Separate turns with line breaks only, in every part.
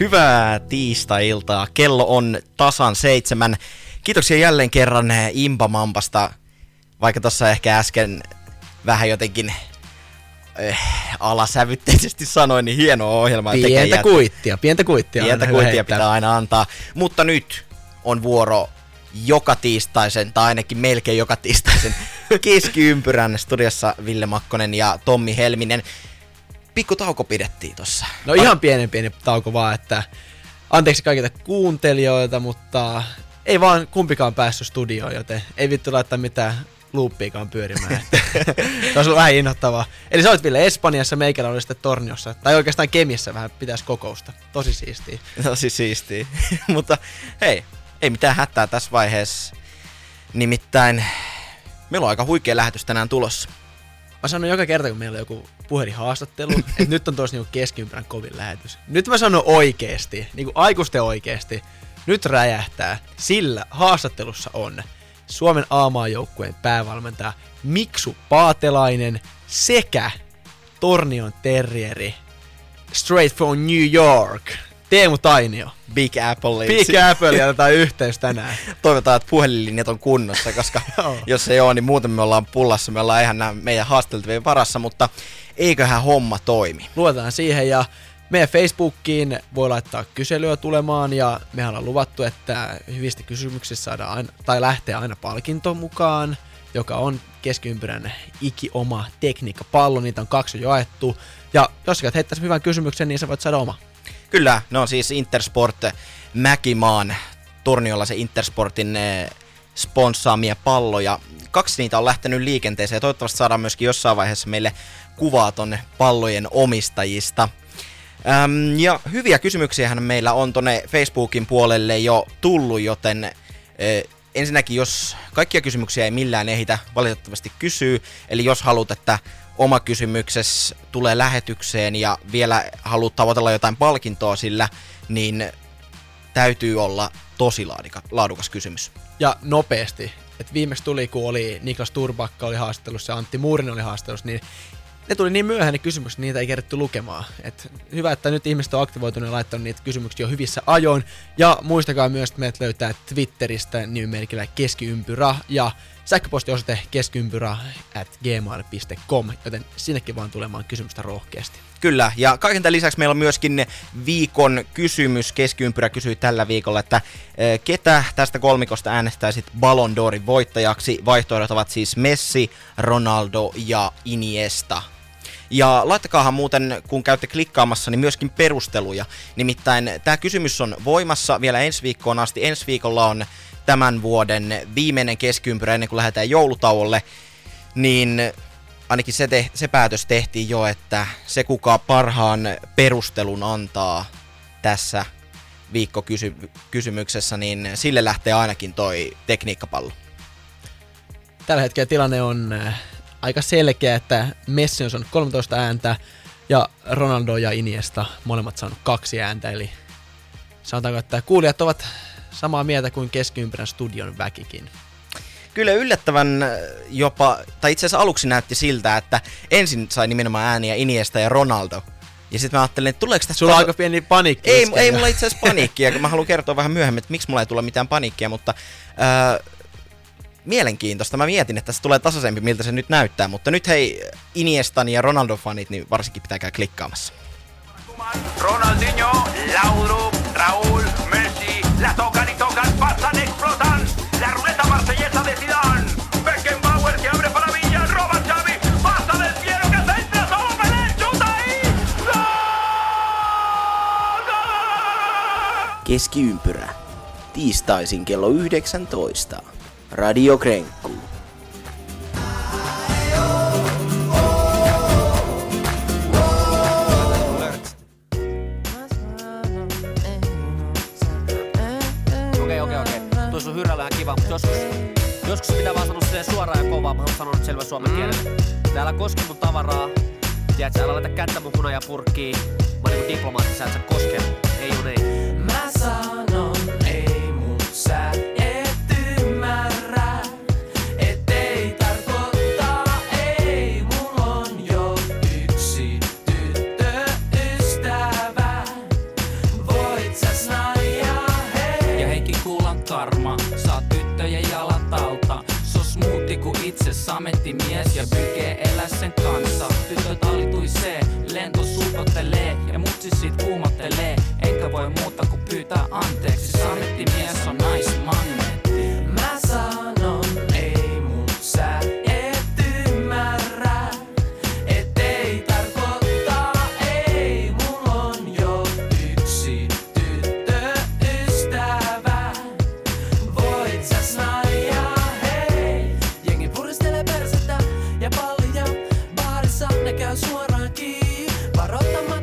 Hyvää tiistai-iltaa. Kello on tasan seitsemän. Kiitoksia jälleen kerran eh, Impamampasta, vaikka tuossa ehkä äsken vähän jotenkin eh, alasävytteisesti sanoin, niin hieno ohjelma.
Pientä jät... kuittia, pientä kuittia.
Pientä kuittia pitää aina antaa. Mutta nyt on vuoro joka tiistaisen, tai ainakin melkein joka tiistaisen keskiympyrän studiossa Ville Makkonen ja Tommi Helminen pikku tauko pidettiin tossa.
No ihan pienen pieni tauko vaan, että anteeksi kaikille kuuntelijoilta, mutta ei vaan kumpikaan päässyt studioon, joten ei vittu laittaa mitään luuppiikaan pyörimään. se olisi vähän innoittavaa. Eli sä olet Ville Espanjassa, meikällä oli sitten Torniossa, tai oikeastaan Kemissä vähän pitäisi kokousta. Tosi siistiä.
Tosi siistiä. Mutta hei, ei mitään hätää tässä vaiheessa. Nimittäin meillä on aika huikea lähetys tänään tulossa.
Mä sanon joka kerta, kun meillä on joku puhelinhaastattelu, että nyt on tosi niinku keskiympärän kovin lähetys. Nyt mä sanon oikeesti, niinku aikuisten oikeesti, nyt räjähtää, sillä haastattelussa on Suomen A-maajoukkueen päävalmentaja Miksu Paatelainen sekä Tornion Terrieri Straight from New York Teemu Tainio.
Big Apple.
Big Apple ja tätä yhteys tänään.
Toivotaan, että puhelinlinjat on kunnossa, koska jos ei ole, niin muuten me ollaan pullassa. Me ollaan ihan nämä meidän haasteltavien varassa, mutta eiköhän homma toimi.
Luotetaan siihen ja meidän Facebookiin voi laittaa kyselyä tulemaan ja me ollaan luvattu, että hyvistä kysymyksistä saadaan aina, tai lähtee aina palkinto mukaan, joka on keskiympyrän iki-oma tekniikkapallo, niitä on kaksi jo jaettu. Ja jos sä heittäisi hyvän kysymyksen, niin sä voit saada oma.
Kyllä, ne on siis Intersport Mäkimaan Torniolla se Intersportin eh, sponssaamia palloja. Kaksi niitä on lähtenyt liikenteeseen ja toivottavasti saadaan myöskin jossain vaiheessa meille kuvaa tonne pallojen omistajista. Öm, ja hyviä kysymyksiä meillä on tonne Facebookin puolelle jo tullut, joten ö, eh, ensinnäkin jos kaikkia kysymyksiä ei millään ehitä valitettavasti kysyy, eli jos haluat, että oma kysymyksessä tulee lähetykseen ja vielä haluat tavoitella jotain palkintoa sillä, niin täytyy olla tosi laadika, laadukas kysymys.
Ja nopeasti. Et viimeksi tuli, kun oli Niklas Turbakka oli haastattelussa ja Antti Muurin oli haastattelussa, niin ne tuli niin myöhään ne kysymykset, niitä ei kerätty lukemaan. Et hyvä, että nyt ihmiset on aktivoitunut ja laittanut niitä kysymyksiä jo hyvissä ajoin. Ja muistakaa myös, että meidät löytää Twitteristä nimimerkillä keskiympyrä ja sähköpostiosoite keskiympyrä at gmail.com, joten sinnekin vaan tulemaan kysymystä rohkeasti.
Kyllä, ja kaiken tämän lisäksi meillä on myöskin viikon kysymys. Keskiympyrä kysyi tällä viikolla, että e, ketä tästä kolmikosta äänestäisit Ballon d'Orin voittajaksi? Vaihtoehdot ovat siis Messi, Ronaldo ja Iniesta. Ja laittakaahan muuten, kun käytte klikkaamassa, niin myöskin perusteluja. Nimittäin tämä kysymys on voimassa vielä ensi viikkoon asti. Ensi viikolla on tämän vuoden viimeinen keskiympyrä ennen kuin lähdetään joulutauolle. Niin ainakin se, te, se päätös tehtiin jo, että se kuka parhaan perustelun antaa tässä viikkokysymyksessä, niin sille lähtee ainakin toi tekniikkapallo.
Tällä hetkellä tilanne on äh, aika selkeä, että Messi on saanut 13 ääntä ja Ronaldo ja Iniesta molemmat saanut kaksi ääntä, eli sanotaanko, että kuulijat ovat samaa mieltä kuin keskiympärän studion väkikin.
Kyllä yllättävän äh, jopa, tai itse asiassa aluksi näytti siltä, että ensin sai nimenomaan ääniä Iniesta ja Ronaldo. Ja sitten mä ajattelin, että tuleeko tästä...
Sulla on aika pieni paniikki.
Ei, ei mulla itse asiassa paniikkia, mä haluan kertoa vähän myöhemmin, että miksi mulla ei tule mitään paniikkia, mutta... Äh, mielenkiintoista. Mä mietin, että tässä tulee tasaisempi, miltä se nyt näyttää, mutta nyt hei Iniestan ja Ronaldo-fanit, niin varsinkin pitää käydä klikkaamassa. Ronaldinho, Laudrup, Raúl, Messi, la Keskiympyrä. Tiistaisin kello 19. Radio Krenkku.
Okei, okei, okei. Tuo sun hyrrä vähän kiva, mutta joskus, pitää vaan sanoa silleen suoraan ja kovaa. Mä haluan sanoa nyt selvä suomen kielellä. Täällä koske mun tavaraa. Tiedätkö, älä laita kättä mun ja purkkiin. Mä oon niinku diplomaatti, sä et sä koske. Ei on ei.
Pyytää anteeksi, sametti mies on naismagneetti. Mä sanon ei, mut sä et ymmärrä. Et ei tarkoittaa ei, mul on jo yksi tyttöystävä. Voit sä snaijaa, hei. Jengi puristelee persettä ja pallia. Baarissa ne käy suoraan kiinni. Varoittamatta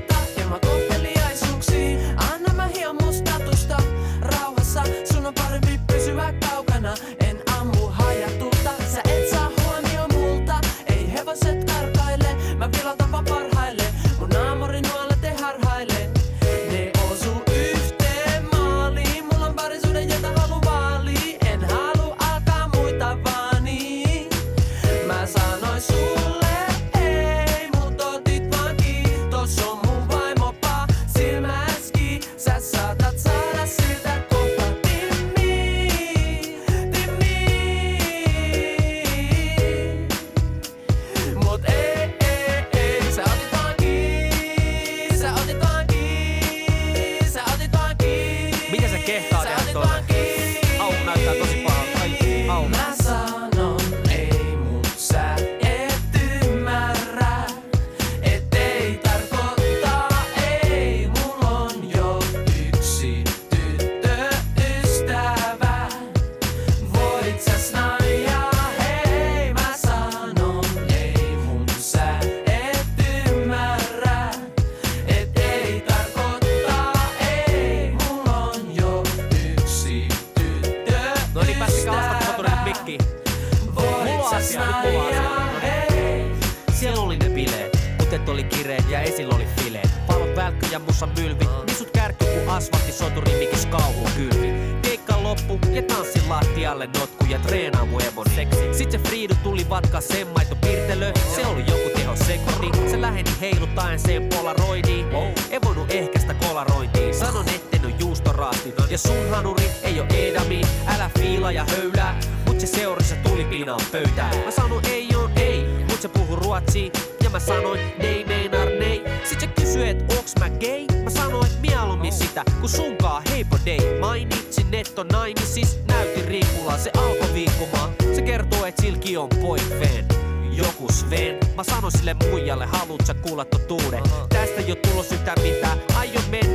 ja sun hanuri ei oo edami. Älä fiila ja höylää, mut se seurissa tuli pinaan pöytään. Mä sanon ei on ei, mut se puhu ruotsia ja mä sanoin nei meinar nei. Sit se kysyi et onks mä gay? Mä sanoin et mieluummin sitä, kun sunkaa heipo dei. Mainitsin netto naimisissa, näytin riippulaa, se alkoi viikkomaan. Se kertoo et silki on poikveen joku Sven. Mä sanoin sille muijalle, haluut sä kuulla totuuden? Tästä oo tulos yhtään mitään, aion mennä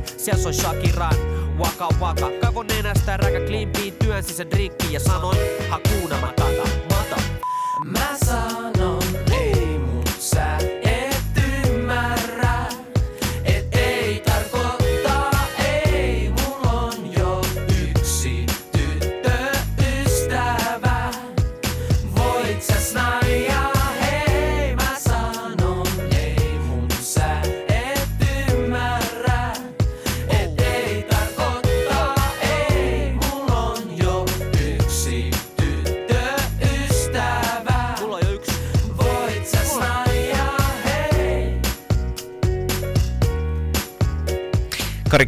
tanssiin. Siellä soi Shakiran, waka waka. Kaivon nenästä räkä klimpiin, työnsi sen drinkkiin ja sanoin, hakuna matata, mata.
Mä sanon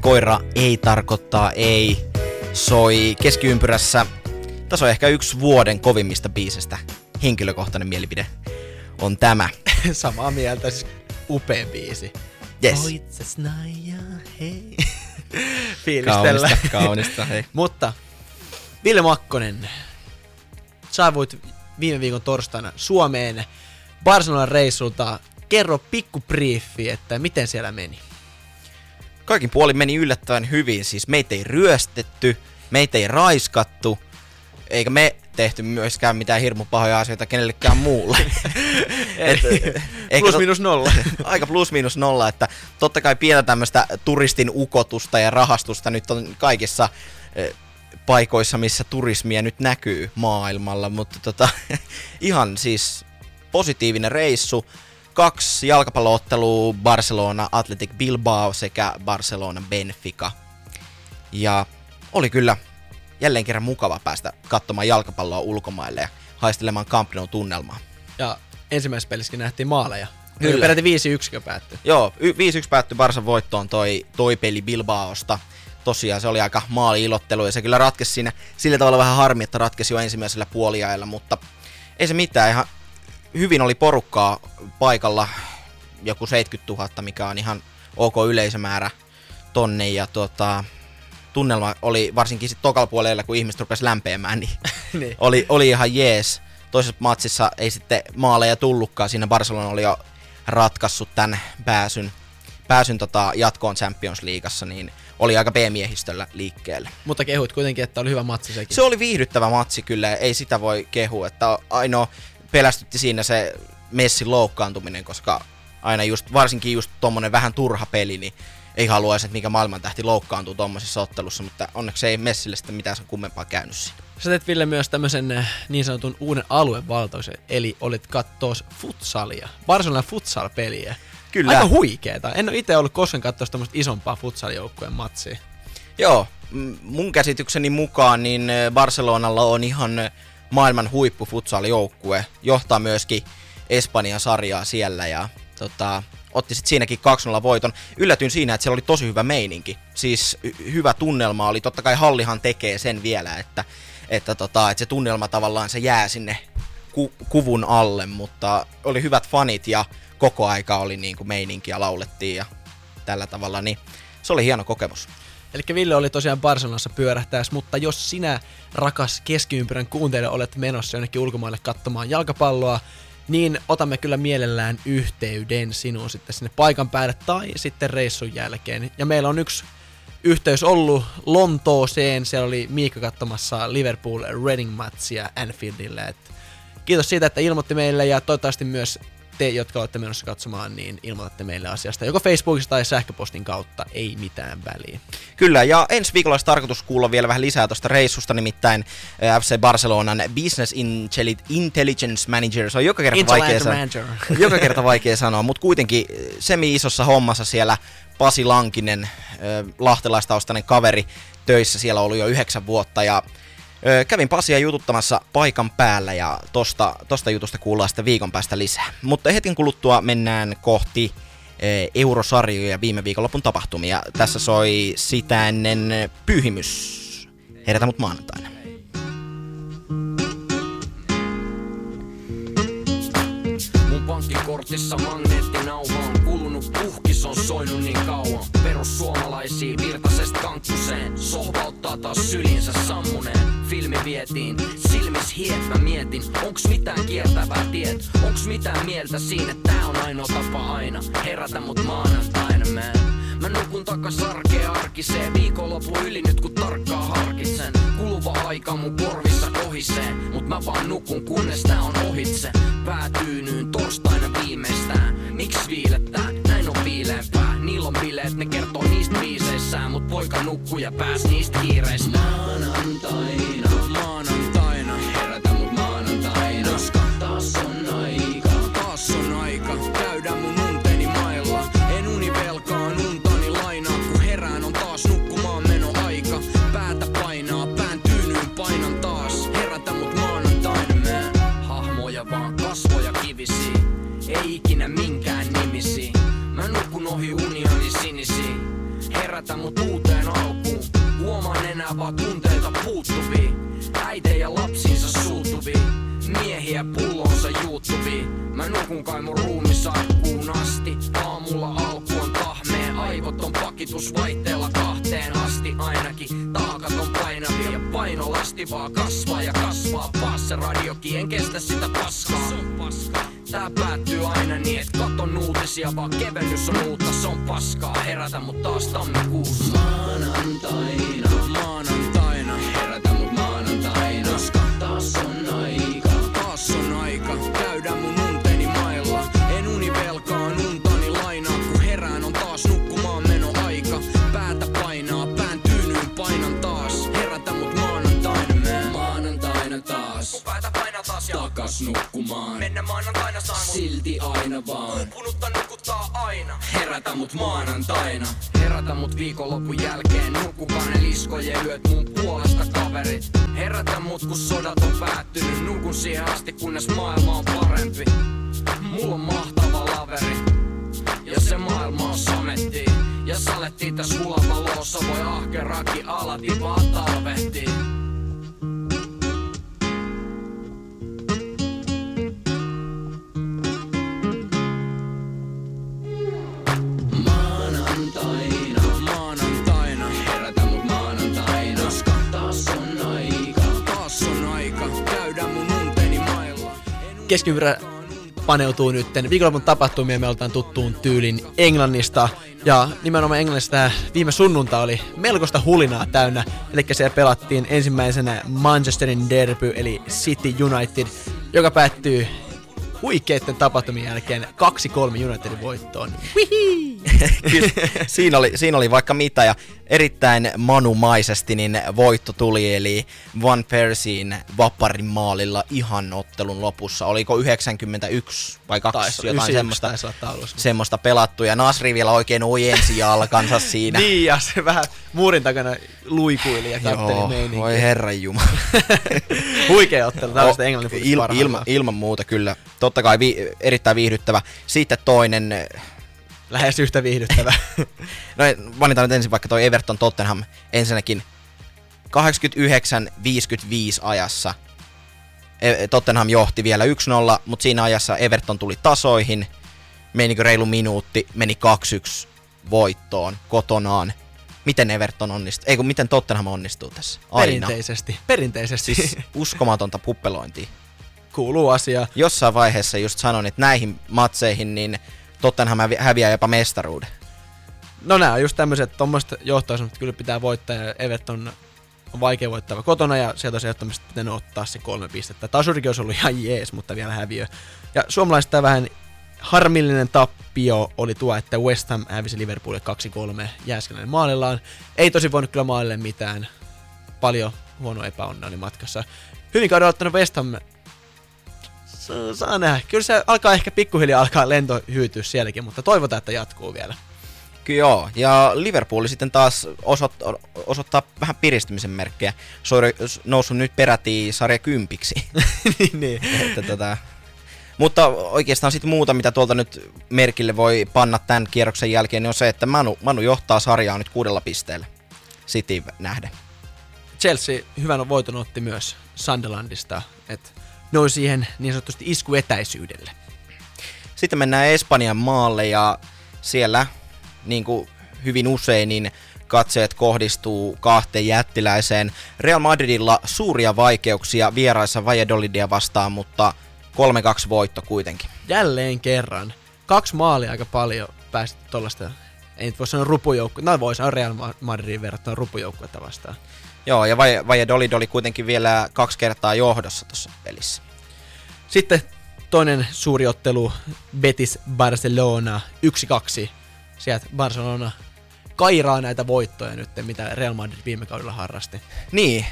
Koira ei tarkoittaa ei. Soi keskiympyrässä. Tässä on ehkä yksi vuoden kovimmista biisestä. Henkilökohtainen mielipide on tämä.
Samaa mieltä, siis upea biisi.
Yes.
Voit sä snaijaa, hei. Fiilistellä.
Kaunista, kaunista, hei.
Mutta Ville Makkonen, saavuit viime viikon torstaina Suomeen Barcelonan reissulta. Kerro pikku briefi, että miten siellä meni.
Kaikin puolin meni yllättävän hyvin. Siis meitä ei ryöstetty, meitä ei raiskattu, eikä me tehty myöskään mitään hirmu pahoja asioita kenellekään muulle. Et,
Plus
tot-
miinus nolla.
aika plus miinus nolla, että totta kai pientä tämmöistä turistin ukotusta ja rahastusta nyt on kaikissa eh, paikoissa, missä turismia nyt näkyy maailmalla, mutta tota, ihan siis positiivinen reissu. Kaksi jalkapalloottelua, Barcelona Athletic Bilbao sekä Barcelona Benfica. Ja oli kyllä jälleen kerran mukava päästä katsomaan jalkapalloa ulkomaille ja haistelemaan Camp Nou tunnelmaa.
Ja ensimmäisessä pelissäkin nähtiin maaleja.
Kyllä.
Peräti 5-1 päättyi.
Joo, y- 5-1 päättyi Barsan voittoon toi, toi peli Bilbaosta. Tosiaan se oli aika maali-ilottelu ja se kyllä ratkesi siinä sillä tavalla vähän harmi, että ratkesi jo ensimmäisellä puoliajalla, mutta ei se mitään, ihan hyvin oli porukkaa paikalla, joku 70 000, mikä on ihan ok yleisömäärä tonne, ja tota, tunnelma oli varsinkin sitten tokalla puolella, kun ihmiset rupesi lämpeämään, niin,
Niin.
oli, oli ihan jees. Toisessa matsissa ei sitten maaleja tullutkaan, siinä Barcelona oli jo ratkaissut tämän pääsyn, pääsyn tota jatkoon Champions Leagueassa, niin oli aika B-miehistöllä liikkeelle.
Mutta kehuit kuitenkin, että oli hyvä matsi sekin.
Se oli viihdyttävä matsi kyllä, ei sitä voi kehua, että ainoa pelästytti siinä se Messin loukkaantuminen, koska aina just, varsinkin just tommonen vähän turha peli, niin ei haluaisi, että mikä maailmantähti loukkaantuu tommosessa ottelussa, mutta onneksi ei Messille sitten mitään sen kummempaa käynyt siinä.
Sä teet Ville myös tämmöisen eh, niin sanotun uuden aluevaltauksen, eli olit kattoos futsalia, Barcelona futsal-peliä.
Kyllä.
Aika huikeeta. En ole itse ollut koskaan katsoa tämmöistä isompaa futsal-joukkueen matsia.
Joo, mun käsitykseni mukaan niin ö, Barcelonalla on ihan ö, maailman huippu futsal-joukkue. Johtaa myöskin Espanjan sarjaa siellä ja tota, otti sit siinäkin 2-0 voiton. Yllätyin siinä, että siellä oli tosi hyvä meininki. Siis hy- hyvä tunnelma oli. Totta kai hallihan tekee sen vielä, että, että, tota, että se tunnelma tavallaan se jää sinne ku- kuvun alle, mutta oli hyvät fanit ja koko aika oli niin kuin meininki ja laulettiin ja tällä tavalla, niin se oli hieno kokemus.
Eli Ville oli tosiaan Barcelonassa pyörähtäessä, mutta jos sinä, rakas keskiympyrän kuuntelija, olet menossa jonnekin ulkomaille katsomaan jalkapalloa, niin otamme kyllä mielellään yhteyden sinuun sitten sinne paikan päälle tai sitten reissun jälkeen. Ja meillä on yksi yhteys ollut Lontooseen, siellä oli Miikka katsomassa Liverpool Reading matchia Anfieldille. Et kiitos siitä, että ilmoitti meille ja toivottavasti myös te, jotka olette menossa katsomaan, niin ilmoitatte meille asiasta joko Facebookista tai sähköpostin kautta, ei mitään väliä.
Kyllä, ja ensi viikolla olisi tarkoitus kuulla vielä vähän lisää tuosta reissusta, nimittäin FC Barcelonan Business Intelli- Intelligence Manager, se on joka kerta vaikea,
Manager.
joka kerta vaikea sanoa, mutta kuitenkin semi-isossa hommassa siellä Pasi Lankinen, lahtelaistaustainen kaveri, töissä siellä ollut jo yhdeksän vuotta, ja Kävin Pasia jututtamassa paikan päällä ja tosta, tosta jutusta kuullaan sitten viikon päästä lisää. Mutta hetken kuluttua mennään kohti ö, eurosarjoja viime viikonlopun tapahtumia. Tässä soi sitä ennen pyhimys. Herätä mut maanantaina.
Mun pankkikortissa magneettinauha on kulunut puhkis on soinut niin kauan Perussuomalaisia virtasesta kankkuseen Sohva ottaa taas sylinsä sammuneen Filmi vietiin, silmis hiet mä mietin Onks mitään kiertävää tiet? Onks mitään mieltä siinä, tää on ainoa tapa aina Herätä mut maanantaina mä Mä nukun takas arkeen arkiseen Viikonloppu yli nyt kun tarkkaa harkitsen. Kuluva aika mun korvissa kohisee Mut mä vaan nukun kunnes tää on ohitse. Päätyynyyn torstaina viimeistään poika nukkuu ja pääs niistä kiireistä Maanantaina Mun ruumis arkkuun asti Aamulla alku on tahmee Aivot on pakitus vaihteella kahteen asti. Ainakin Taakat on painavia ja painolasti vaan kasvaa ja kasvaa Paas se radiokin, en kestä sitä paskaa. Tää päättyy aina niin, et katon uutisia, vaan kevennys on uutta, se on paskaa. Herätä mut taas tammikuussa. Maanantaina, maanantaina, nukkumaan. Mennä maanantaina saan mut silti aina vaan. Uupunutta nukuttaa aina. Herätä mut maanantaina. Herätä mut viikonlopun jälkeen. Nukkukaan ne liskojen yöt mun puolesta kaverit. Herätä mut kun sodat on päättynyt. Nukun siihen asti kunnes maailma on parempi. Mulla on mahtava laveri. Ja se maailma on sametti. Ja salettiin täs hulavalossa voi ahkerakin alati vaan talvehtii.
Keskiympyrä paneutuu nyt viikonlopun tapahtumia. Me oltaan tuttuun tyylin Englannista. Ja nimenomaan Englannista viime sunnunta oli melkoista hulinaa täynnä. Eli siellä pelattiin ensimmäisenä Manchesterin derby, eli City United, joka päättyy huikeiden tapahtumien jälkeen 2-3 Unitedin voittoon.
Siinä, oli, siinä oli vaikka mitä ja erittäin manumaisesti niin voitto tuli, eli Van Persien vapparin maalilla ihan ottelun lopussa. Oliko 91 vai 2
Taisi,
jotain semmoista, semmoista pelattu ja Nasri vielä oikein ojensi jalkansa siinä.
Niin, ja se vähän muurin takana luikuili ja katteli meininkiä.
voi herran jumala.
Huikea ottelu, tällaista englannin
Il,
futis
ilma, ilman muuta kyllä. Totta kai vi, erittäin viihdyttävä. Sitten toinen,
Lähes yhtä viihdyttävä.
no mainitaan nyt ensin vaikka toi Everton Tottenham ensinnäkin 89-55 ajassa. E- Tottenham johti vielä 1-0, mutta siinä ajassa Everton tuli tasoihin. Menikö reilu minuutti, meni 2-1 voittoon kotonaan. Miten Everton onnistuu? Ei kun miten Tottenham onnistuu tässä? Aina.
Perinteisesti. Perinteisesti.
Siis uskomatonta puppelointia.
Kuuluu asia.
Jossain vaiheessa just sanoin, että näihin matseihin niin Tottenham hävi- häviää jopa mestaruuden.
No nää on just tämmöiset, tommoset johtoasemat kyllä pitää voittaa ja Everton on vaikea voittava kotona ja sieltä olisi ehdottomasti pitänyt ottaa se kolme pistettä. Tasurikin olisi ollut ihan jees, mutta vielä häviö. Ja suomalaiset tää vähän harmillinen tappio oli tuo, että West Ham hävisi Liverpoolille 2-3 Jääskeläinen maalillaan. Ei tosi voinut kyllä maalille mitään. Paljon huono epäonna oli matkassa. Hyvin kauden ottanut West Ham Saa- nähdä. Kyllä se alkaa ehkä pikkuhiljaa alkaa lento hyytyä sielläkin, mutta toivotaan, että jatkuu vielä.
Kyllä joo, ja Liverpool sitten taas osoit, osoittaa vähän piristymisen merkkejä. Se on noussut nyt peräti sarja kympiksi.
niin, niin.
että tota, mutta oikeastaan sitten muuta, mitä tuolta nyt merkille voi panna tämän kierroksen jälkeen, niin on se, että Manu, Manu johtaa sarjaa nyt kuudella pisteellä. City nähden.
Chelsea hyvän voiton otti myös Sunderlandista, että nousi siihen niin sanotusti iskuetäisyydelle.
Sitten mennään Espanjan maalle ja siellä niin kuin hyvin usein niin katseet kohdistuu kahteen jättiläiseen. Real Madridilla suuria vaikeuksia vieraissa Valladolidia vastaan, mutta 3-2 voitto kuitenkin.
Jälleen kerran. Kaksi maalia aika paljon päästy tuollaista, ei nyt voi sanoa rupujoukku, no voi sanoa Real Madridin verrattuna rupujoukkuetta vastaan.
Joo, ja Valladolid oli kuitenkin vielä kaksi kertaa johdossa tuossa pelissä.
Sitten toinen suuri ottelu, Betis Barcelona 1-2. Sieltä Barcelona kairaa näitä voittoja nyt, mitä Real Madrid viime kaudella harrasti.
Niin,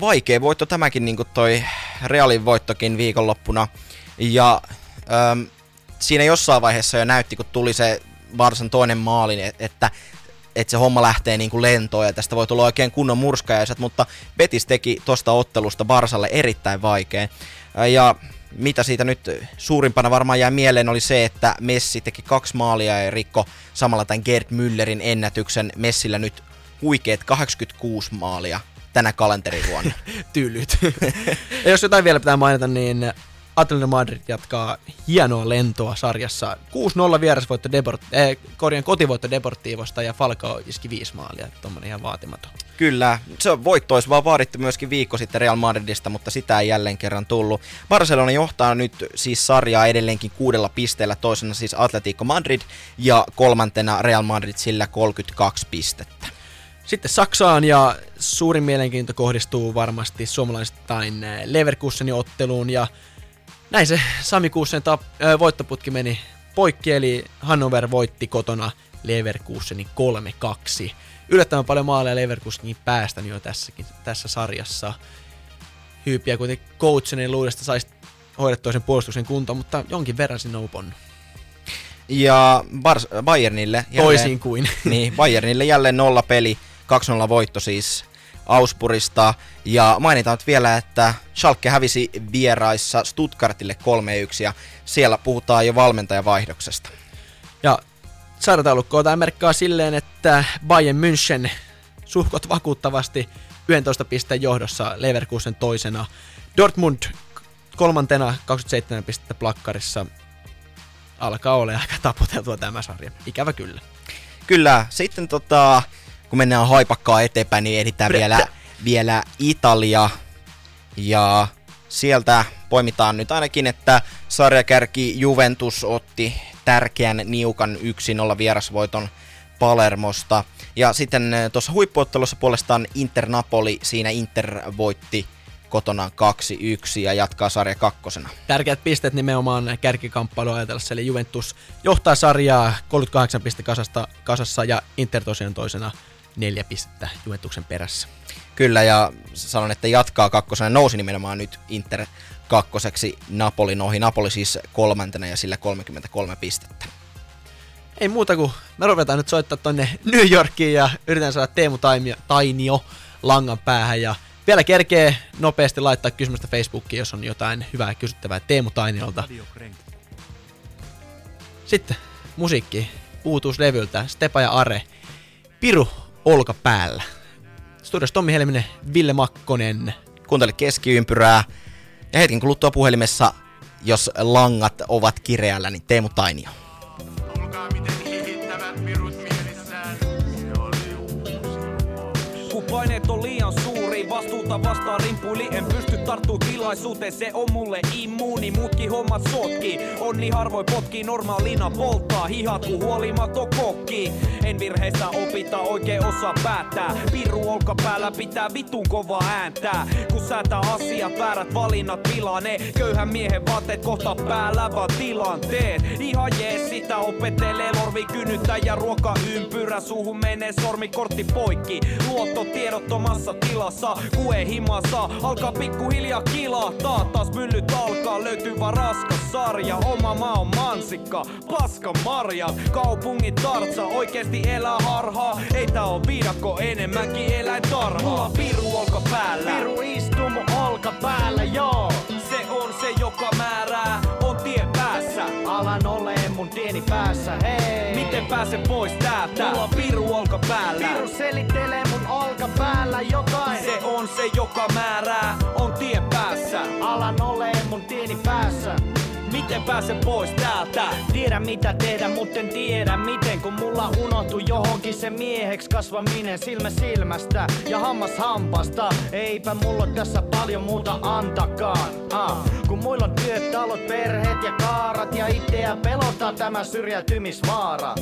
vaikea voitto tämäkin, niin kuin toi Realin voittokin viikonloppuna. Ja ähm, siinä jossain vaiheessa jo näytti, kun tuli se Barsan toinen maali, et- että että se homma lähtee niin kuin lentoon ja tästä voi tulla oikein kunnon murskajaiset, mutta Betis teki tosta ottelusta Barsalle erittäin vaikea. Ja mitä siitä nyt suurimpana varmaan jää mieleen oli se, että Messi teki kaksi maalia ja rikko samalla tämän Gerd Müllerin ennätyksen Messillä nyt huikeet 86 maalia tänä kalenterivuonna.
Tylyt. ja jos jotain vielä pitää mainita, niin Atletico Madrid jatkaa hienoa lentoa sarjassa. 6-0 vierasvoitto Deport, eh, korjan kotivoitto Deportivosta ja Falcao iski viisi maalia. Tuommoinen ihan vaatimaton.
Kyllä, se on voitto olisi vaan vaadittu myöskin viikko sitten Real Madridista, mutta sitä ei jälleen kerran tullut. Barcelona johtaa nyt siis sarjaa edelleenkin kuudella pisteellä, toisena siis Atletico Madrid ja kolmantena Real Madrid sillä 32 pistettä.
Sitten Saksaan ja suurin mielenkiinto kohdistuu varmasti suomalaistain eh, Leverkusenin otteluun ja näin se Sami Kuusen tap, äh, voittoputki meni poikki, eli Hannover voitti kotona Leverkusenin 3-2. Yllättävän paljon maaleja Leverkusenin päästänyt jo tässäkin, tässä sarjassa. Hyypiä kuitenkin coachinen luudesta saisi hoidettua sen puolustuksen kuntoon, mutta jonkin verran sinne on uponnut.
Ja Bar- Bayernille jälleen,
Toisin kuin.
niin, Bayernille jälleen nolla peli, 2-0 voitto siis Auspurista. Ja mainitaan nyt vielä, että Schalke hävisi vieraissa Stuttgartille 3-1 ja siellä puhutaan jo valmentajavaihdoksesta.
Ja sarjataulukkoa tämä merkkaa silleen, että Bayern München suhkot vakuuttavasti 11 pisteen johdossa Leverkusen toisena. Dortmund kolmantena 27 pistettä plakkarissa. Alkaa olla aika taputeltua tämä sarja. Ikävä kyllä.
Kyllä, sitten tota, kun mennään haipakkaa eteenpäin, niin editään
Pre-
vielä, vielä Italia. Ja sieltä poimitaan nyt ainakin, että sarjakärki Juventus otti tärkeän niukan 1-0 vierasvoiton Palermosta. Ja sitten eh, tuossa huippuottelussa puolestaan Inter Napoli, siinä Inter voitti kotona 2-1 ja jatkaa sarja kakkosena.
Tärkeät pisteet nimenomaan kärkikamppailu ajatellessa, eli Juventus johtaa sarjaa 38 pistettä kasasta, kasassa ja Inter tosiaan toisena neljä pistettä Juventuksen perässä.
Kyllä, ja sanon, että jatkaa kakkosena. Nousi nimenomaan nyt Inter kakkoseksi Napolin ohi. Napoli siis kolmantena ja sillä 33 pistettä.
Ei muuta kuin me ruvetaan nyt soittaa tonne New Yorkiin ja yritän saada Teemu Taimio, Tainio langan päähän ja vielä kerkee nopeasti laittaa kysymystä Facebookiin, jos on jotain hyvää kysyttävää Teemu Tainiolta. Sitten musiikki uutuuslevyltä Stepa ja Are. Piru olka päällä. Studiossa Tommi Helminen, Ville Makkonen.
Kuuntele keskiympyrää ja hetken kuluttua puhelimessa, jos langat ovat kireällä, niin Teemu Tainio.
Kuulkaa miten hihittävät pirut mielissään. Se oli uusi
Kun paineet on liian suuri, vastuuta vastaan rimpuili En pysty tarttuu tilaisuuteen, se on mulle immuuni Muutkin hommat sotki, onni harvoin potkii Normaalina polttaa, hihat kun huolimaton kokki. En virheistä opita, oikein osaa päättää. Piru olkapäällä pitää vitun kova ääntää. Kun säätää asiat, väärät valinnat pilaa ne Köyhän miehen vaatteet kohta päällä vaan tilanteet. Ihan jees, sitä opettelee lorvi kynyttä ja ruoka ympyrä. Suuhun menee sormikortti poikki. Luotto tiedottomassa tilassa, kue himassa. Alkaa pikkuhiljaa kilahtaa, taas myllyt alkaa Löytyy vaan raskas sarja, oma maa on mansikka Paska marjat, kaupungin tartsa Oikeesti elää harhaa, ei tää on viidakko enemmänkin eläintarhaa. Mulla piru olka päällä
Piru istuu mun olkapäällä, joo.
Se on se, joka määrää, on tie päässä.
Alan oleen mun tieni päässä, hei.
Miten pääsen pois täältä? Mulla on piru olka päällä
Piru selittelee mun olkapäällä jotain.
Se on se, joka määrää, on tien Miten pääsen pois täältä?
Tiedän mitä tehdä, mutta en tiedä miten Kun mulla unohtui johonkin se mieheksi kasvaminen Silmä silmästä ja hammas hampasta Eipä mulla tässä paljon muuta antakaan ah. Kun muilla on työt, talot, perheet ja kaarat Ja itseä pelottaa tämä syrjäytymisvaara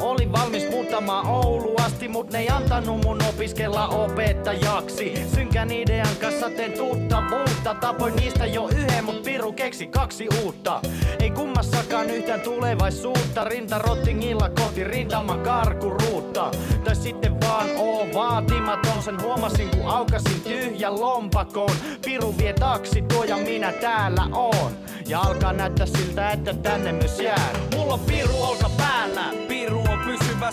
Olin valmis muuttamaan Oulu asti, mut ne ei antanut mun opiskella opettajaksi. Synkän idean kanssa teen tuttavuutta, tapoin niistä jo yhden, mut piru keksi kaksi uutta. Ei kummassakaan yhtään tulevaisuutta, rinta rottingilla kohti rintaman karkuruutta. Tai sitten vaan oo vaatimaton, sen huomasin kun aukasin tyhjän lompakon. Piru vie taksi, tuo ja minä täällä oon. Ja alkaa näyttää siltä, että tänne myös jää. Mulla on piru olka päällä.
Piru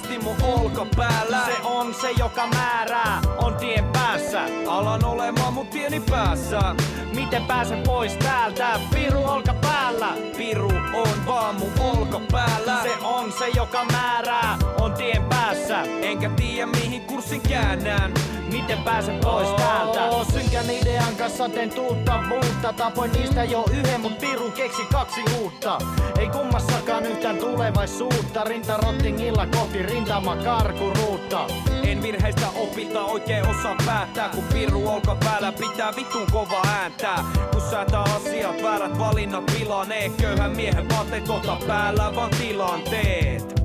pysyvästi mun olkapäällä
Se on se, joka määrää, on tien päässä.
Alan olemaan mun tieni päässä
Miten pääsen pois täältä? Piru olka päällä.
Piru on vaan mun olkapäällä
Se on se, joka määrää, on tien päässä.
Enkä tiedä mihin kurssin käännän
Miten pääsen pois täältä? Synkän idean kanssa teen tuttavuutta. Tapoin niistä jo yhden, mut piru keksi kaksi uutta. Ei kummassakaan yhtään tulevaisuutta. Rinta rottingilla kohti rintama karkuruutta.
En virheistä opita, oikein osaa päättää Kun piru olkapäällä pitää vitun kova ääntää Kun säätää asiat, väärät valinnat pilaa ne Köyhän miehen vaatteet kohta päällä vaan tilanteet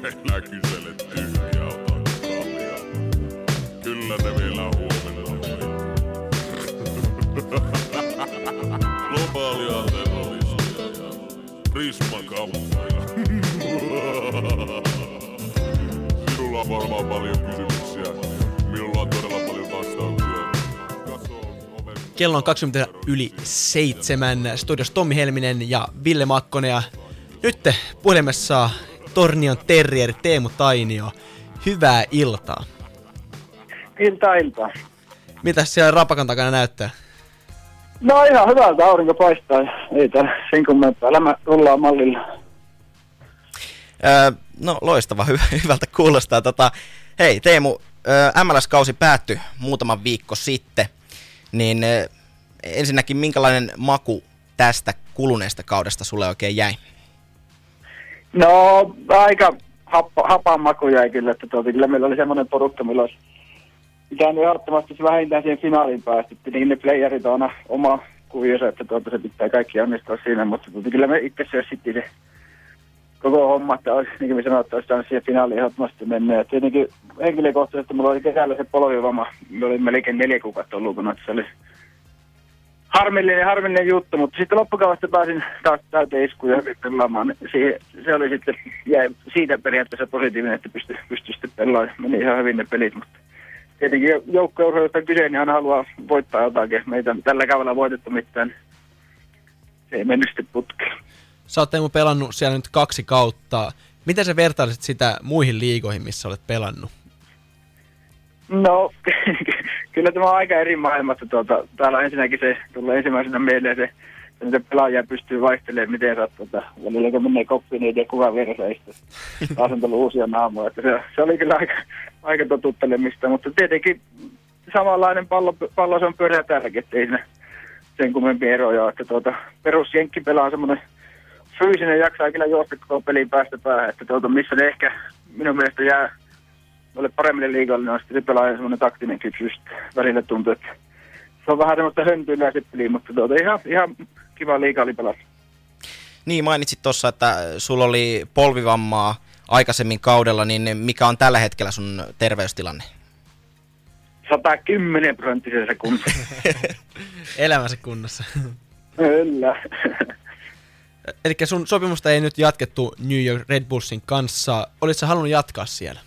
Älä kysele Kyllä te vielä huomenna Globaalia terroristia ja prismakammoja. Sinulla on varmaan paljon kysymyksiä. Minulla on todella paljon vastauksia.
Kello on 20 yli seitsemän. Studios Tommi Helminen ja Ville Makkonen. Ja nyt puhelimessa Tornion terrieri Teemu Tainio. Hyvää iltaa.
Ilta ilta.
Mitä siellä rapakan takana näyttää?
No ihan hyvältä aurinko paistaa. Ei täällä sen kummempaa. Elämä rullaa mallilla.
Öö, no loistava, hy- hyvältä kuulostaa. Tota, hei Teemu, öö, MLS-kausi päättyi muutama viikko sitten, niin öö, ensinnäkin minkälainen maku tästä kuluneesta kaudesta sulle oikein jäi?
No aika happa, hapan maku jäi kyllä. Että tuota, kyllä meillä oli semmoinen porukka, millä olisi pitänyt ehdottomasti se vähintään siihen finaaliin päästä. Tietenkin ne playerit on aina oma kuvionsa, että tuota se pitää kaikki onnistua siinä, mutta kyllä me itse se sitten se koko homma, että olisi, niin kuin sanoin, että olisi siihen finaaliin ehdottomasti mennä. Ja tietenkin henkilökohtaisesti mulla oli kesällä se polvivama, me oli melkein neljä kuukautta että se oli harmillinen, harmillinen juttu, mutta sitten loppukaudesta pääsin taas täyteen iskuun ja hyvin pelaamaan. niin Siihen, se oli sitten, jäi siitä periaatteessa positiivinen, että pystyi pysty sitten pelaamaan. Meni ihan hyvin ne pelit, mutta tietenkin joukkueurheilusta on kyse, niin aina haluaa voittaa jotakin. Meitä tällä kaudella voitettu mitään. Se ei mennyt sitten putkeen.
Sä oot Teemu pelannut siellä nyt kaksi kautta. Miten sä vertailisit sitä muihin liigoihin, missä olet pelannut?
No, kyllä tämä on aika eri maailmasta. Tuota, täällä on ensinnäkin se, tulee ensimmäisenä mieleen se, niitä pelaajia pystyy vaihtelemaan, miten sä tuota, välillä kun menee koppiin, niin ei tiedä kuka vieressä istuu. Taas on tullut uusia naamoja. Että se, se, oli kyllä aika, aika totuttelemista, mutta tietenkin samanlainen pallo, pallo se on pyörä täälläkin, että ei siinä sen kummempi eroja. Että tuota, perusjenkki pelaa semmoinen fyysinen jaksaa kyllä juosta koko pelin päästä päähän, että tuota, missä ne ehkä minun mielestä jää noille paremmille liigoille, niin on sitten se pelaajan semmoinen taktinen kypsyys. Välillä tuntuu, että se on vähän semmoista höntyillä se peli, mutta tuota, ihan, ihan kiva liiga oli pelata.
Niin, mainitsit tuossa, että sulla oli polvivammaa aikaisemmin kaudella, niin mikä on tällä hetkellä sun terveystilanne?
110 prosenttisessa kunnossa.
Elämänsä kunnossa.
Kyllä.
Eli sun sopimusta ei nyt jatkettu New York Red Bullsin kanssa. Olitko halunnut jatkaa siellä?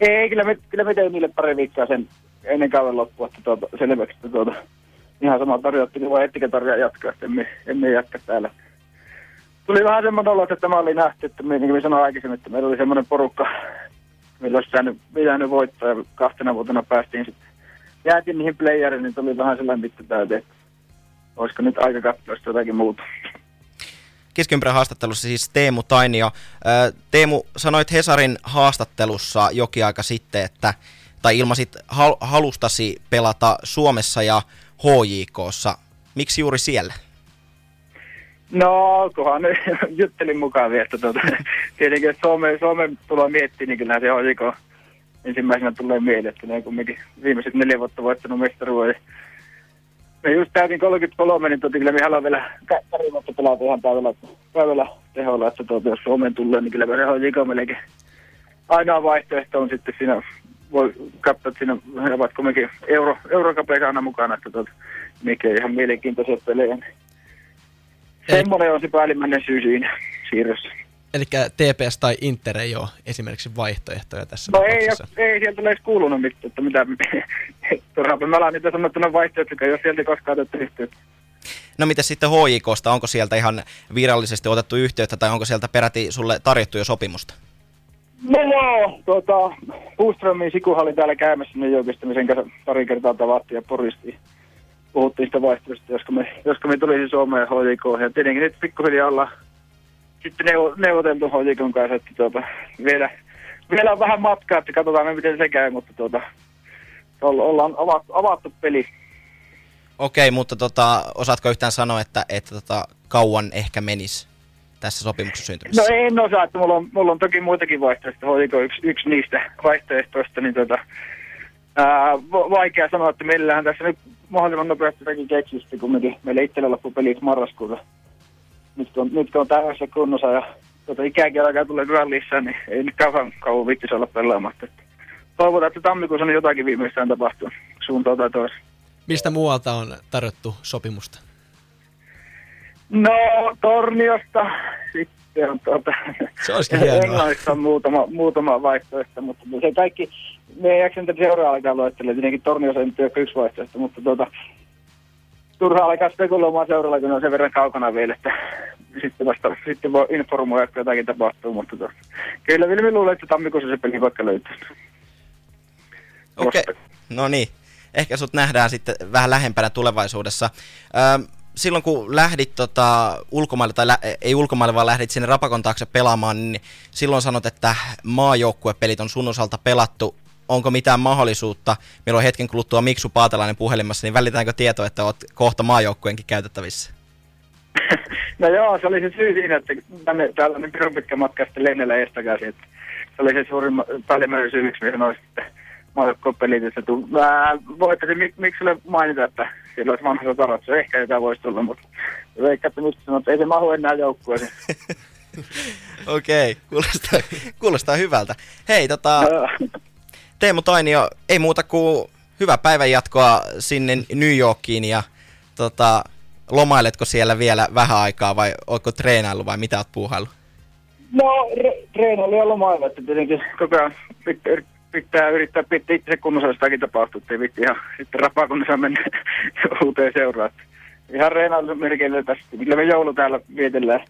Ei, kyllä me, kyllä me tein niille pari viikkoa sen ennen kauden loppua, että tuota, selväksi, että tuota, ihan tarjottiin, niin vai ettikö tarjoa jatkaa, että emme, emme jatka täällä. Tuli vähän semmoinen olo, että tämä oli nähty, että me, niin kuin sanoin aikaisemmin, että meillä oli semmoinen porukka, millä olisi pitänyt, pitänyt voittaa ja kahtena vuotena päästiin sitten. Jäätiin niihin playeriin, niin tuli vähän sellainen mitta täyteen, että olisiko nyt aika katsoa jotakin muuta.
Keskiympärän haastattelussa siis Teemu Tainio. Teemu, sanoit Hesarin haastattelussa jokin aika sitten, että tai ilmasit hal- halustasi pelata Suomessa ja HJKssa. Miksi juuri siellä?
No, kunhan nyt juttelin mukaan vielä, että tuota, tietenkin jos Suomeen, Suomeen tulee miettiä, niin kyllä se HJK ensimmäisenä tulee mieleen, että ne on viimeiset neljä vuotta voittanut mestaruuden. Me just täytin 33, niin tuota, kyllä me haluan vielä pari vuotta pelata ihan päivällä, päivällä teholla, että tuota, jos Suomeen tulee, niin kyllä me HJK melkein ainoa vaihtoehto on sitten siinä, voi katsoa, että siinä he ovat kumminkin euro, eurokapeissa aina mukana, että tuota, mikä ihan mielenkiintoisia pelejä. niin Semmoinen on se päällimmäinen syy siinä siirrossa.
Eli TPS tai Inter ei ole esimerkiksi vaihtoehtoja tässä
No ei,
tapauksessa.
ei sieltä ole edes kuulunut mitään, että mitä turhaa me ollaan niitä sanottuna vaihtoehtoja, jos sieltä koskaan otettu yhteyttä.
No mitä sitten HJKsta? Onko sieltä ihan virallisesti otettu yhteyttä tai onko sieltä peräti sulle tarjottu jo sopimusta?
No joo, tuota, Puströmin Sikuha oli täällä käymässä New Yorkista, me sen kanssa pari kertaa tavattiin ja poristiin. Puhuttiin sitä vaihtoehtoista, josko me, josko me tulisi Suomeen HJK. Ja tietenkin nyt pikkuhiljaa ollaan sitten neuvo, neuvoteltu HJKn kanssa, että tuota, vielä, vielä on vähän matkaa, että katsotaan me miten se käy, mutta tuota, olla- ollaan avattu, avattu peli.
Okei, mutta tota, osaatko yhtään sanoa, että, että tota, kauan ehkä menisi tässä sopimuksen
No
syntymisessä?
en osaa, että mulla on, mulla on toki muitakin vaihtoehtoja, hoiko yksi, yksi niistä vaihtoehtoista, niin tota, ää, va- vaikea sanoa, että meillähän tässä nyt mahdollisimman nopeasti jotakin keksistä, kumminkin meillä itsellä loppu pelit marraskuuta. Nyt kun on, nyt kun on täydessä kunnossa ja tota, ikäänkin alkaa hyvän lisää, niin ei nyt kauan kauan vittisi olla pelaamatta. Toivotaan, että tammikuussa niin jotakin viimeistään tapahtuu suuntaan tai toiseen.
Mistä muualta on tarjottu sopimusta?
No, Torniosta. Sitten on tuota...
Se olisikin hienoa.
Englannista on muutama, muutama vaihtoehto, mutta se kaikki... Me ei jaksa niitä seuraa alkaa luettelemaan. Tietenkin Torniossa ei ole yksi vaihtoehto, mutta tuota... Turhaa alkaa spekuloimaan seuralla, kun on sen verran kaukana vielä, että sitten vasta sitten voi informoida, että jotakin tapahtuu, mutta tuota, kyllä Vilmi luulee, että tammikuussa se peli vaikka löytyy.
Okei, no niin. Ehkä sut nähdään sitten vähän lähempänä tulevaisuudessa. Öö, silloin kun lähdit tota, ulkomaille, tai lä- ei ulkomaille, vaan lähdit sinne Rapakon taakse pelaamaan, niin silloin sanot, että maajoukkuepelit on sun osalta pelattu. Onko mitään mahdollisuutta, meillä on hetken kuluttua Miksu Paatelainen puhelimessa, niin välitäänkö tieto, että oot kohta maajoukkueenkin käytettävissä?
No joo, se oli se syy siinä, että tänne, täällä on niin pirun pitkä matka sitten lennellä estäkäsi, että se oli se suurin päällimmäinen syy, miksi minä sanoin sitten
maajoukkuepelit. Mä voittaisin, mik, miksi sulle mainita, että siellä olisi vanhassa tarvitse. Ehkä jotain voisi tulla, mutta veikka, että nyt sanoo, että ei se mahu enää joukkueeseen.
Okei, okay, kuulostaa, kuulostaa hyvältä. Hei, tota, Teemu Tainio, ei muuta kuin hyvää päivänjatkoa sinne New Yorkiin ja tota, lomailetko siellä vielä vähän aikaa vai ootko treenailu vai mitä oot puuhaillut?
No, re- treenailu ja lomailla, että tietenkin koko ajan pitää, yrittää pitää itse kunnossa, jos sitäkin tapahtuu, ettei vitti ihan sitten rapaa, kun ne saa mennä uuteen seuraan. Ihan reenailu merkeillä tässä, millä me joulu täällä vietellään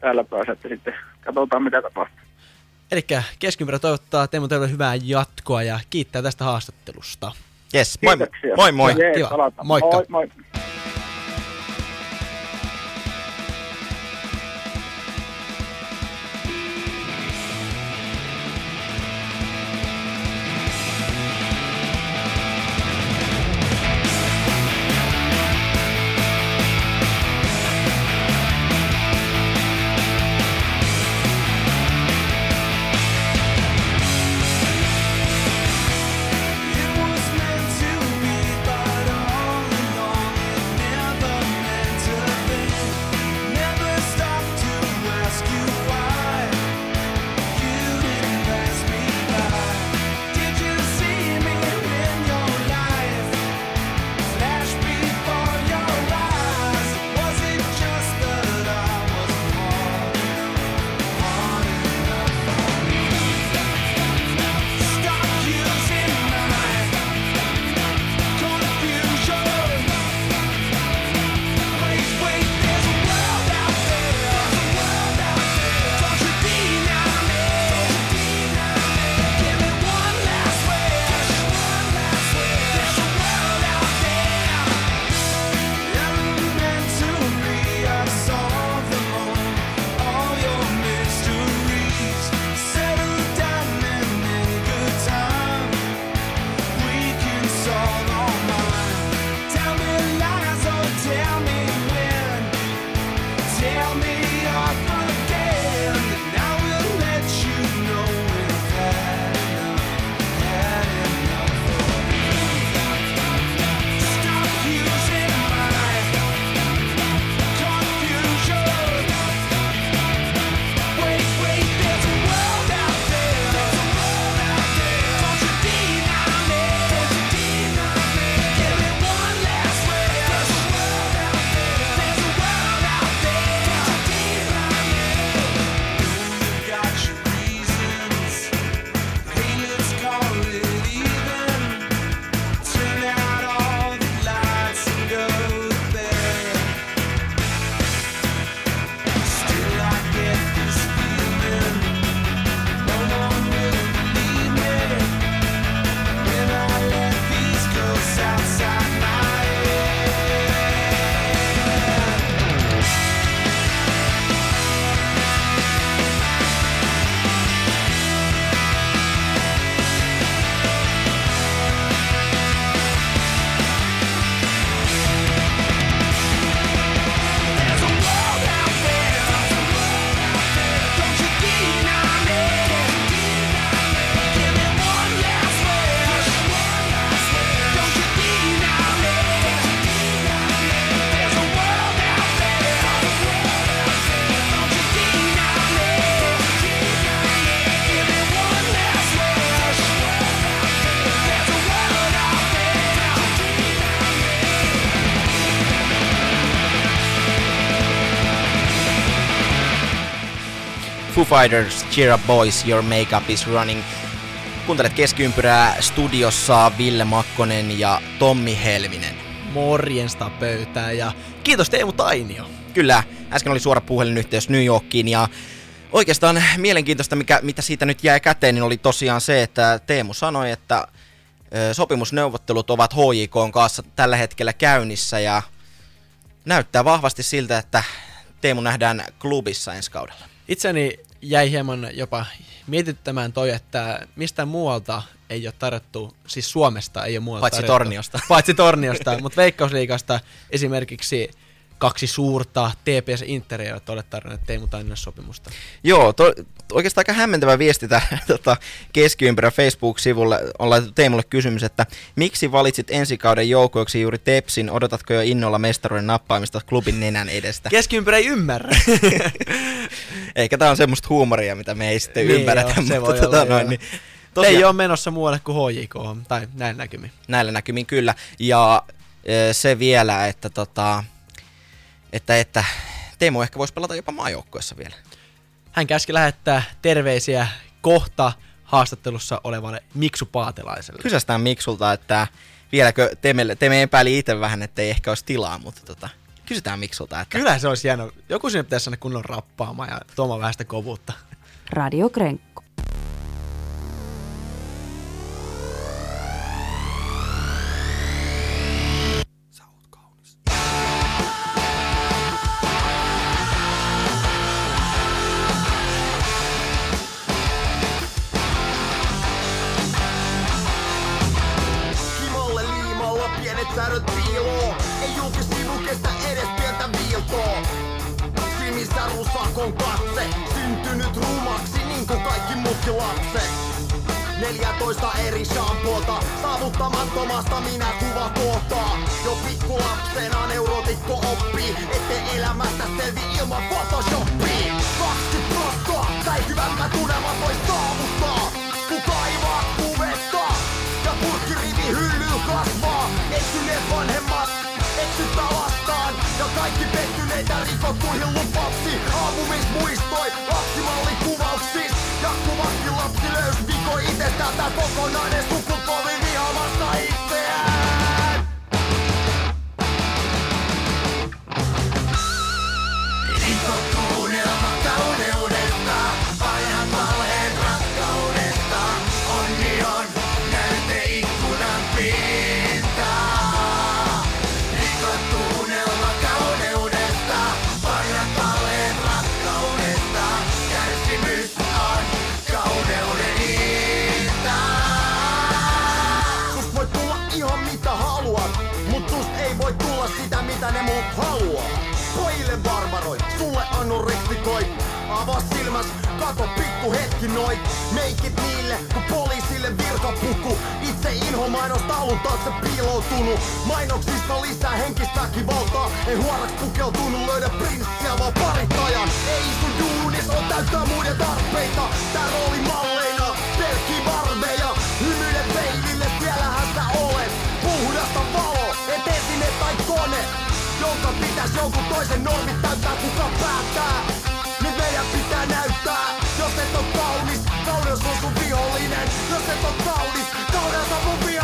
täällä päässä, että sitten katsotaan mitä tapahtuu.
Eli keskiympärä toivottaa Teemu teille hyvää jatkoa ja kiittää tästä haastattelusta.
Yes, moi,
Kiitoksia.
moi moi.
Jees, kiva. Moikka.
Moi, moi.
Fighters, Cheer Up Boys, Your Makeup is Running. Kuuntelet keskiympyrää studiossa Ville Makkonen ja Tommi Helminen.
Morjensta pöytään ja kiitos Teemu Tainio.
Kyllä, äsken oli suora puhelinyhteys New Yorkiin ja oikeastaan mielenkiintoista, mikä, mitä siitä nyt jäi käteen, niin oli tosiaan se, että Teemu sanoi, että sopimusneuvottelut ovat HJK kanssa tällä hetkellä käynnissä ja näyttää vahvasti siltä, että Teemu nähdään klubissa ensi kaudella.
Itseni jäi hieman jopa mietittämään toi, että mistä muualta ei ole tarjottu, siis Suomesta ei ole muualta
Paitsi
tarjottu.
Torniosta.
Paitsi Torniosta, mutta Veikkausliigasta esimerkiksi kaksi suurta TPS Interia, jotka olet tarjonneet Teemu Tainilan sopimusta.
Joo, to, oikeastaan aika hämmentävä viesti tähän tota, keskiympärä Facebook-sivulle. On laitettu Teemulle kysymys, että miksi valitsit ensi kauden joukoiksi juuri Tepsin? Odotatko jo innolla mestaruuden nappaamista klubin nenän edestä?
Keskiympärä ei ymmärrä.
Ehkä tämä on semmoista huumoria, mitä me ei sitten
Niin
ymmärretä.
joo,
mutta tota,
olla,
noin,
joo.
niin,
Ei
tosiaan-
ole menossa muualle kuin HJK, tai näin näkymin.
näillä näkymin kyllä. Ja se vielä, että, tota, että, että Teemu ehkä voisi pelata jopa maajoukkoissa vielä.
Hän käski lähettää terveisiä kohta haastattelussa olevalle Miksu Paatelaiselle.
Kysästään Miksulta, että vieläkö Teeme, Teeme epäili itse vähän, että ei ehkä olisi tilaa, mutta tota, kysytään Miksulta, että
Kyllä se olisi hieno. Joku sinne pitäisi sanoa kunnon rappaamaan ja tuomaan vähän sitä kovuutta.
Radio Krenkku.
Ne muut haluaa. Pojille barbaroi, sulle anorektikoi. Avaa silmäs, kato pikku hetki noin. Meikit niille, kun poliisille virkapuku. Itse inhomainos taulun taakse piiloutunut. Mainoksista lisää henkistä väkivaltaa. Ei huoraks pukeutunut, löydä prinssiä vaan parittajan. Ei sun duunis on täyttää muiden tarpeita. Tää rooli pitäis jonkun toisen normit täyttää, kuka päättää. Nyt meidän pitää näyttää, jos et on kaunis, kauneus on sun vihollinen. Jos et on kaunis, kauneus on mun vihollinen.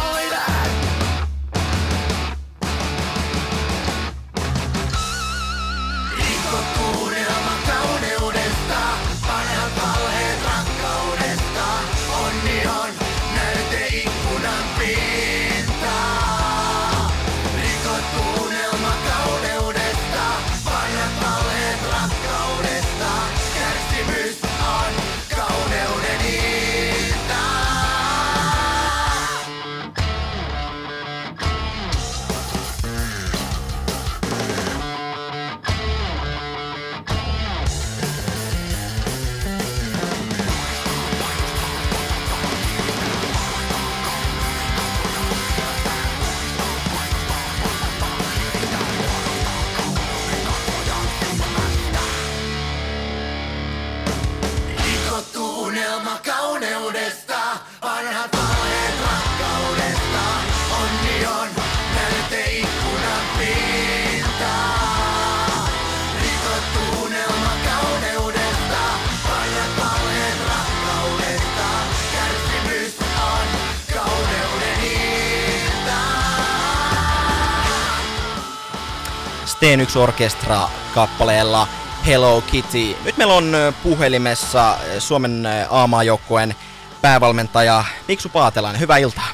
Steen 1 Orkestra kappaleella Hello Kitty. Nyt meillä on puhelimessa Suomen A-maajoukkueen päävalmentaja Miksu Paatelainen. Hyvää iltaa.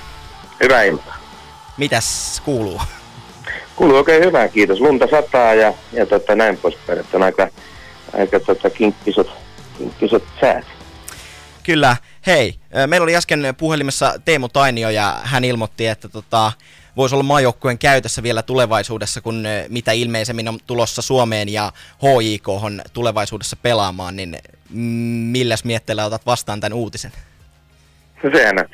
Hyvää iltaa.
Mitäs kuuluu?
Kuuluu oikein hyvää, kiitos. Lunta sataa ja, ja tota, näin poispäin. Että on aika, aika tota, kinkkisot, kinkkisot säät.
Kyllä. Hei, meillä oli äsken puhelimessa Teemu Tainio ja hän ilmoitti, että tota, voisi olla maajoukkueen käytössä vielä tulevaisuudessa, kun ö, mitä ilmeisemmin on tulossa Suomeen ja HJK tulevaisuudessa pelaamaan, niin mm, milläs mietteellä otat vastaan tämän uutisen?
No sehän, on-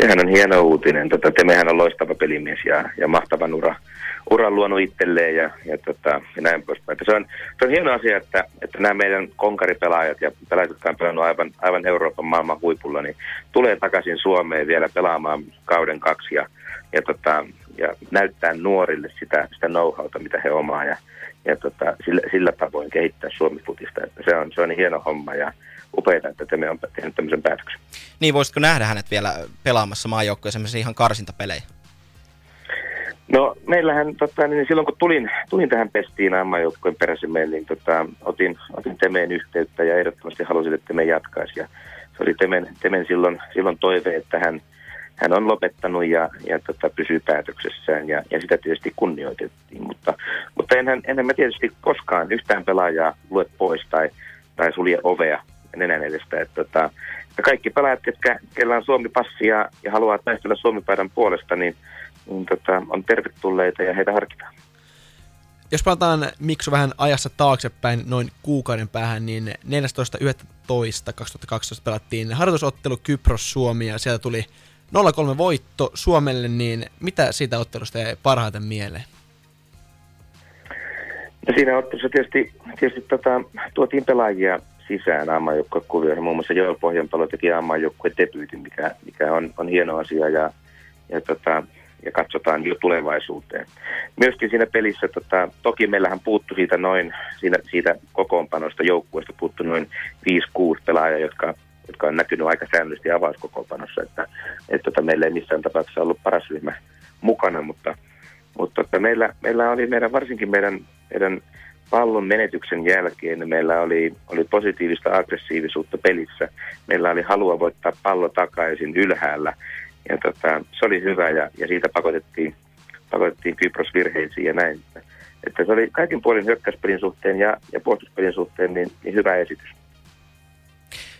sehän on hieno uutinen. Tota, Temehän on loistava pelimies ja, ja mahtavan ura, uran luonut itselleen ja, ja, tota, ja näin poispäin. Se on, se on hieno asia, että, että nämä meidän konkaripelaajat ja pelaajat, jotka on pelannut aivan, aivan Euroopan maailman huipulla, niin tulee takaisin Suomeen vielä pelaamaan kauden kaksi ja, ja, tota, ja näyttää nuorille sitä, sitä know-howta, mitä he omaa ja, ja tota, sillä, sillä tavoin kehittää Suomi-futista. Että se, on, se on hieno homma ja upeita, että Teme on tehnyt tämmöisen päätöksen.
Niin, voisitko nähdä hänet vielä pelaamassa maajoukkueen semmoisia ihan karsintapelejä?
No meillähän tota, niin silloin kun tulin, tulin tähän pestiin ammajoukkojen peräsimeen, niin tota, otin, otin Temeen yhteyttä ja ehdottomasti halusin, että Teme jatkaisi. Ja se oli Temen, Temen silloin, silloin toive, että hän, hän on lopettanut ja, ja tota, pysyy päätöksessään ja, ja sitä tietysti kunnioitettiin. Mutta, mutta enhän, enhän mä tietysti koskaan yhtään pelaajaa lue pois tai, tai sulje ovea nenän edestä. Että, tota, ja kaikki pelaajat, ketkä, kellä on Suomi-passi ja, ja haluaa taistella Suomi-paidan puolesta, niin, niin tota, on tervetulleita ja heitä harkitaan.
Jos palataan Miksu vähän ajassa taaksepäin noin kuukauden päähän, niin 14.11.2012 pelattiin harjoitusottelu Kypros-Suomi ja sieltä tuli 0-3 voitto Suomelle, niin mitä siitä ottelusta jäi parhaiten mieleen?
No siinä ottelussa tietysti, tietysti tota, tuotiin pelaajia sisään ammajoukkuekuvioihin. Muun muassa Joel Pohjanpalo teki ammajoukkueen debyytin, mikä, mikä on, on hieno asia ja, ja, tota, ja katsotaan jo tulevaisuuteen. Myöskin siinä pelissä, tota, toki meillähän puuttu siitä noin, siinä, siitä kokoonpanosta joukkueesta puuttu noin 5-6 pelaajaa, jotka, jotka on näkynyt aika säännöllisesti avauskokoonpanossa, että, että tota, meillä ei missään tapauksessa ollut paras ryhmä mukana, mutta, mutta tota, meillä, meillä oli meidän, varsinkin meidän, meidän pallon menetyksen jälkeen meillä oli, oli positiivista aggressiivisuutta pelissä. Meillä oli halua voittaa pallo takaisin ylhäällä ja tota, se oli hyvä ja, ja siitä pakotettiin, pakotettiin Kypros virheisiin ja näin. Että se oli kaikin puolin hyökkäyspelin suhteen ja, ja puolustuspelin suhteen niin, niin hyvä esitys.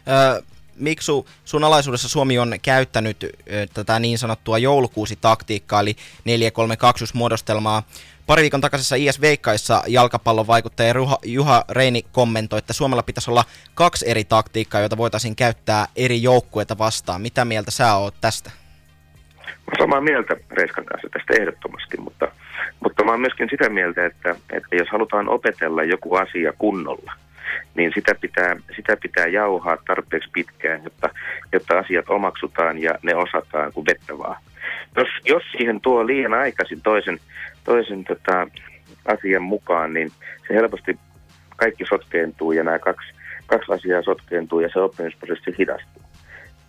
Öö, Miksu, sun alaisuudessa Suomi on käyttänyt tätä niin sanottua joulukuusi-taktiikkaa, eli 4-3-2-muodostelmaa. Pari viikon takaisessa IS Veikkaissa jalkapallon vaikuttaja Juha Reini kommentoi, että Suomella pitäisi olla kaksi eri taktiikkaa, joita voitaisiin käyttää eri joukkueita vastaan. Mitä mieltä sä oot tästä?
Mä samaa mieltä Reiskan kanssa tästä ehdottomasti, mutta, mutta mä oon myöskin sitä mieltä, että, että jos halutaan opetella joku asia kunnolla, niin sitä pitää, sitä pitää jauhaa tarpeeksi pitkään, jotta, jotta asiat omaksutaan ja ne osataan kuin vettä vaan. Jos, jos siihen tuo liian aikaisin toisen, toisen tota, asian mukaan, niin se helposti kaikki sotkeentuu ja nämä kaksi, kaksi asiaa sotkeentuu ja se oppimisprosessi hidastuu.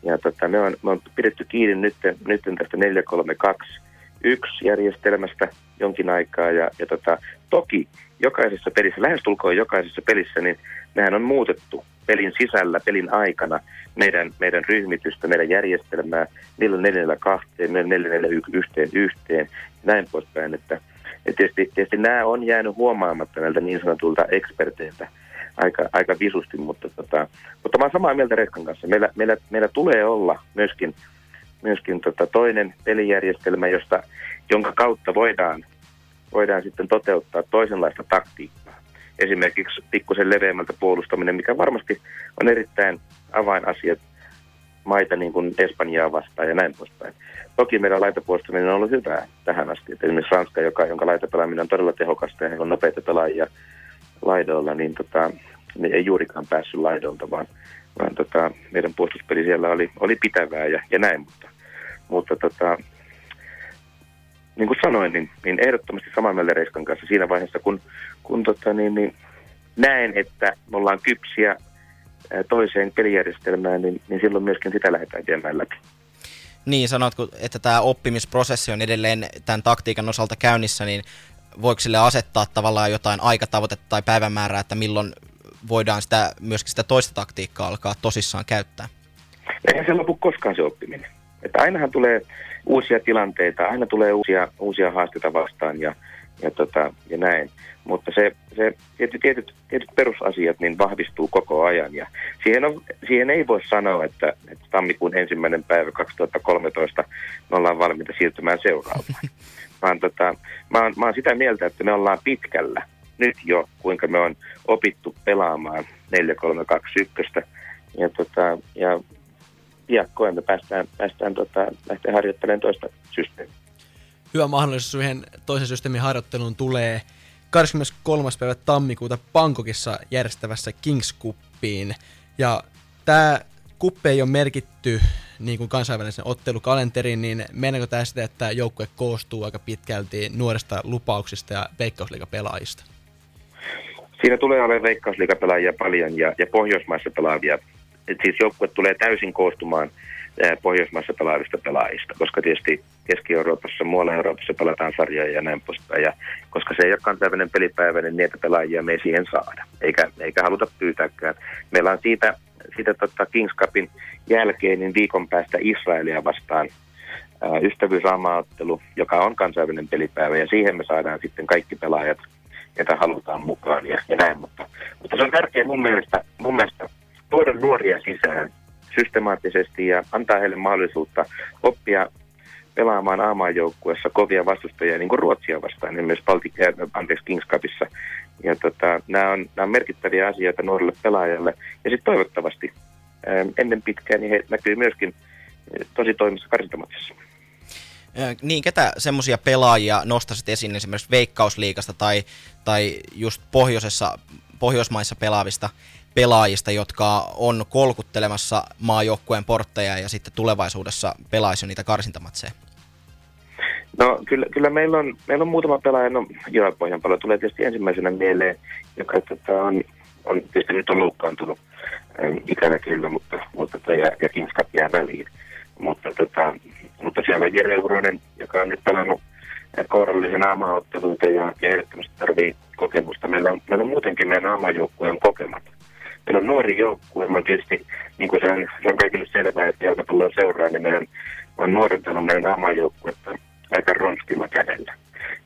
Ja tota, me, on, me on pidetty kiinni nyt, nyt tästä 432 järjestelmästä jonkin aikaa. Ja, ja tota, toki jokaisessa pelissä, lähestulkoon jokaisessa pelissä, niin nehän on muutettu pelin sisällä, pelin aikana meidän, meidän ryhmitystä, meidän järjestelmää, milloin 442, milloin 441 yhteen, näin poispäin. Että, ja tietysti, tietysti nämä on jäänyt huomaamatta näiltä niin sanotulta eksperteiltä aika, aika visusti, mutta, tota, mutta mä oon samaa mieltä Reskan kanssa. Meillä, meillä, meillä tulee olla myöskin, myöskin tota toinen pelijärjestelmä, josta, jonka kautta voidaan, voidaan sitten toteuttaa toisenlaista taktiikkaa. Esimerkiksi pikkusen leveämmältä puolustaminen, mikä varmasti on erittäin avainasiat maita niin kuin Espanjaa vastaan ja näin poispäin. Toki meidän laitapuolustaminen on ollut hyvää tähän asti. Et esimerkiksi Ranska, joka, jonka laitapelaaminen on todella tehokasta ja heillä on nopeita pelaajia laidoilla, niin tota, ne ei juurikaan päässyt laidolta, vaan, vaan tota, meidän puolustuspeli siellä oli, oli pitävää ja, ja näin. Mutta, mutta tota, niin kuin sanoin, niin, niin ehdottomasti samaa mieltä Reiskan kanssa siinä vaiheessa, kun, kun tota, niin, niin näen, että me ollaan kypsiä toiseen pelijärjestelmään, niin, niin silloin myöskin sitä lähdetään viemään läpi.
Niin, sanotko, että tämä oppimisprosessi on edelleen tämän taktiikan osalta käynnissä, niin voiko sille asettaa tavallaan jotain aikatavoitetta tai päivämäärää, että milloin voidaan sitä, myöskin sitä toista taktiikkaa alkaa tosissaan käyttää?
Eihän se lopu koskaan se oppiminen. Että ainahan tulee uusia tilanteita, aina tulee uusia, uusia haasteita vastaan ja, ja, tota, ja näin. Mutta se, se tietyt, tietyt, tietyt perusasiat niin vahvistuu koko ajan ja siihen, on, siihen ei voi sanoa, että, että tammikuun ensimmäinen päivä 2013 me ollaan valmiita siirtymään seuraavaan. vaan tota, mä, oon, mä oon sitä mieltä, että me ollaan pitkällä nyt jo, kuinka me on opittu pelaamaan 4-3-2-1. Ja, tota, ja piakkoin me päästään, päästään tota, lähteä harjoittelemaan toista systeemiä.
Hyvä mahdollisuus yhden toisen systeemin harjoitteluun tulee 23. päivä tammikuuta Bangkokissa järjestävässä Kings Cupiin. Ja tämä kuppi ei ole merkitty niin kuin kansainvälisen ottelukalenteriin, niin meneekö tämä sitä, että joukkue koostuu aika pitkälti nuorista lupauksista ja veikkausliikapelaajista?
Siinä tulee olemaan veikkausliikapelaajia paljon ja, ja Pohjoismaissa pelaavia. Et siis joukkue tulee täysin koostumaan Pohjoismaissa pelaavista pelaajista, koska tietysti Keski-Euroopassa, muualla Euroopassa pelataan sarjoja ja näin poispäin. Ja koska se ei ole kansainvälinen pelipäivä, niin niitä pelaajia me ei siihen saada, eikä, eikä haluta pyytääkään. Meillä on siitä, siitä tota Kings Cupin jälkeen niin viikon päästä Israelia vastaan ää, ystävyysraamaaottelu, joka on kansainvälinen pelipäivä, ja siihen me saadaan sitten kaikki pelaajat, ketä halutaan mukaan ja, ja näin. Mutta, mutta se on tärkeää mun mielestä, mun mielestä tuoda nuoria sisään systemaattisesti ja antaa heille mahdollisuutta oppia pelaamaan aamajoukkuessa kovia vastustajia, niin kuin Ruotsia vastaan, esimerkiksi Baltic, äh, anteeksi, Kings Cupissa. Ja tota, nämä, on, nämä on merkittäviä asioita nuorille pelaajalle. Ja sitten toivottavasti ää, ennen pitkään niin he näkyy myöskin äh, tosi toimissa karsintamatsissa.
Ö, Niin, ketä semmoisia pelaajia nostasit esiin esimerkiksi Veikkausliigasta tai, tai just pohjoisessa, Pohjoismaissa pelaavista pelaajista, jotka on kolkuttelemassa maajoukkueen portteja ja sitten tulevaisuudessa pelaisi niitä karsintamatseja?
No kyllä, kyllä meillä, on, meillä on muutama pelaaja, no joo, Pohjanpalo tulee tietysti ensimmäisenä mieleen, joka tota, on, on tietysti nyt on loukkaantunut ähm, ikävä kyllä, mutta, mutta tota, ja, ja Kings Cup jää väliin. Mutta, tota, mutta siellä on Jere Uronen, joka on nyt pelannut äh, kourallisen aamaotteluita ja, ja ehdottomasti tarvii kokemusta. Meillä on, meillä on muutenkin meidän aamajoukkueen kokemat. Meillä on nuori joukkue, mä tietysti, niin kuin se on, se on kaikille selvää, että jalkapallon seuraa, niin meidän on nuorentanut meidän aamajoukkuetta aika ronskilla kädellä.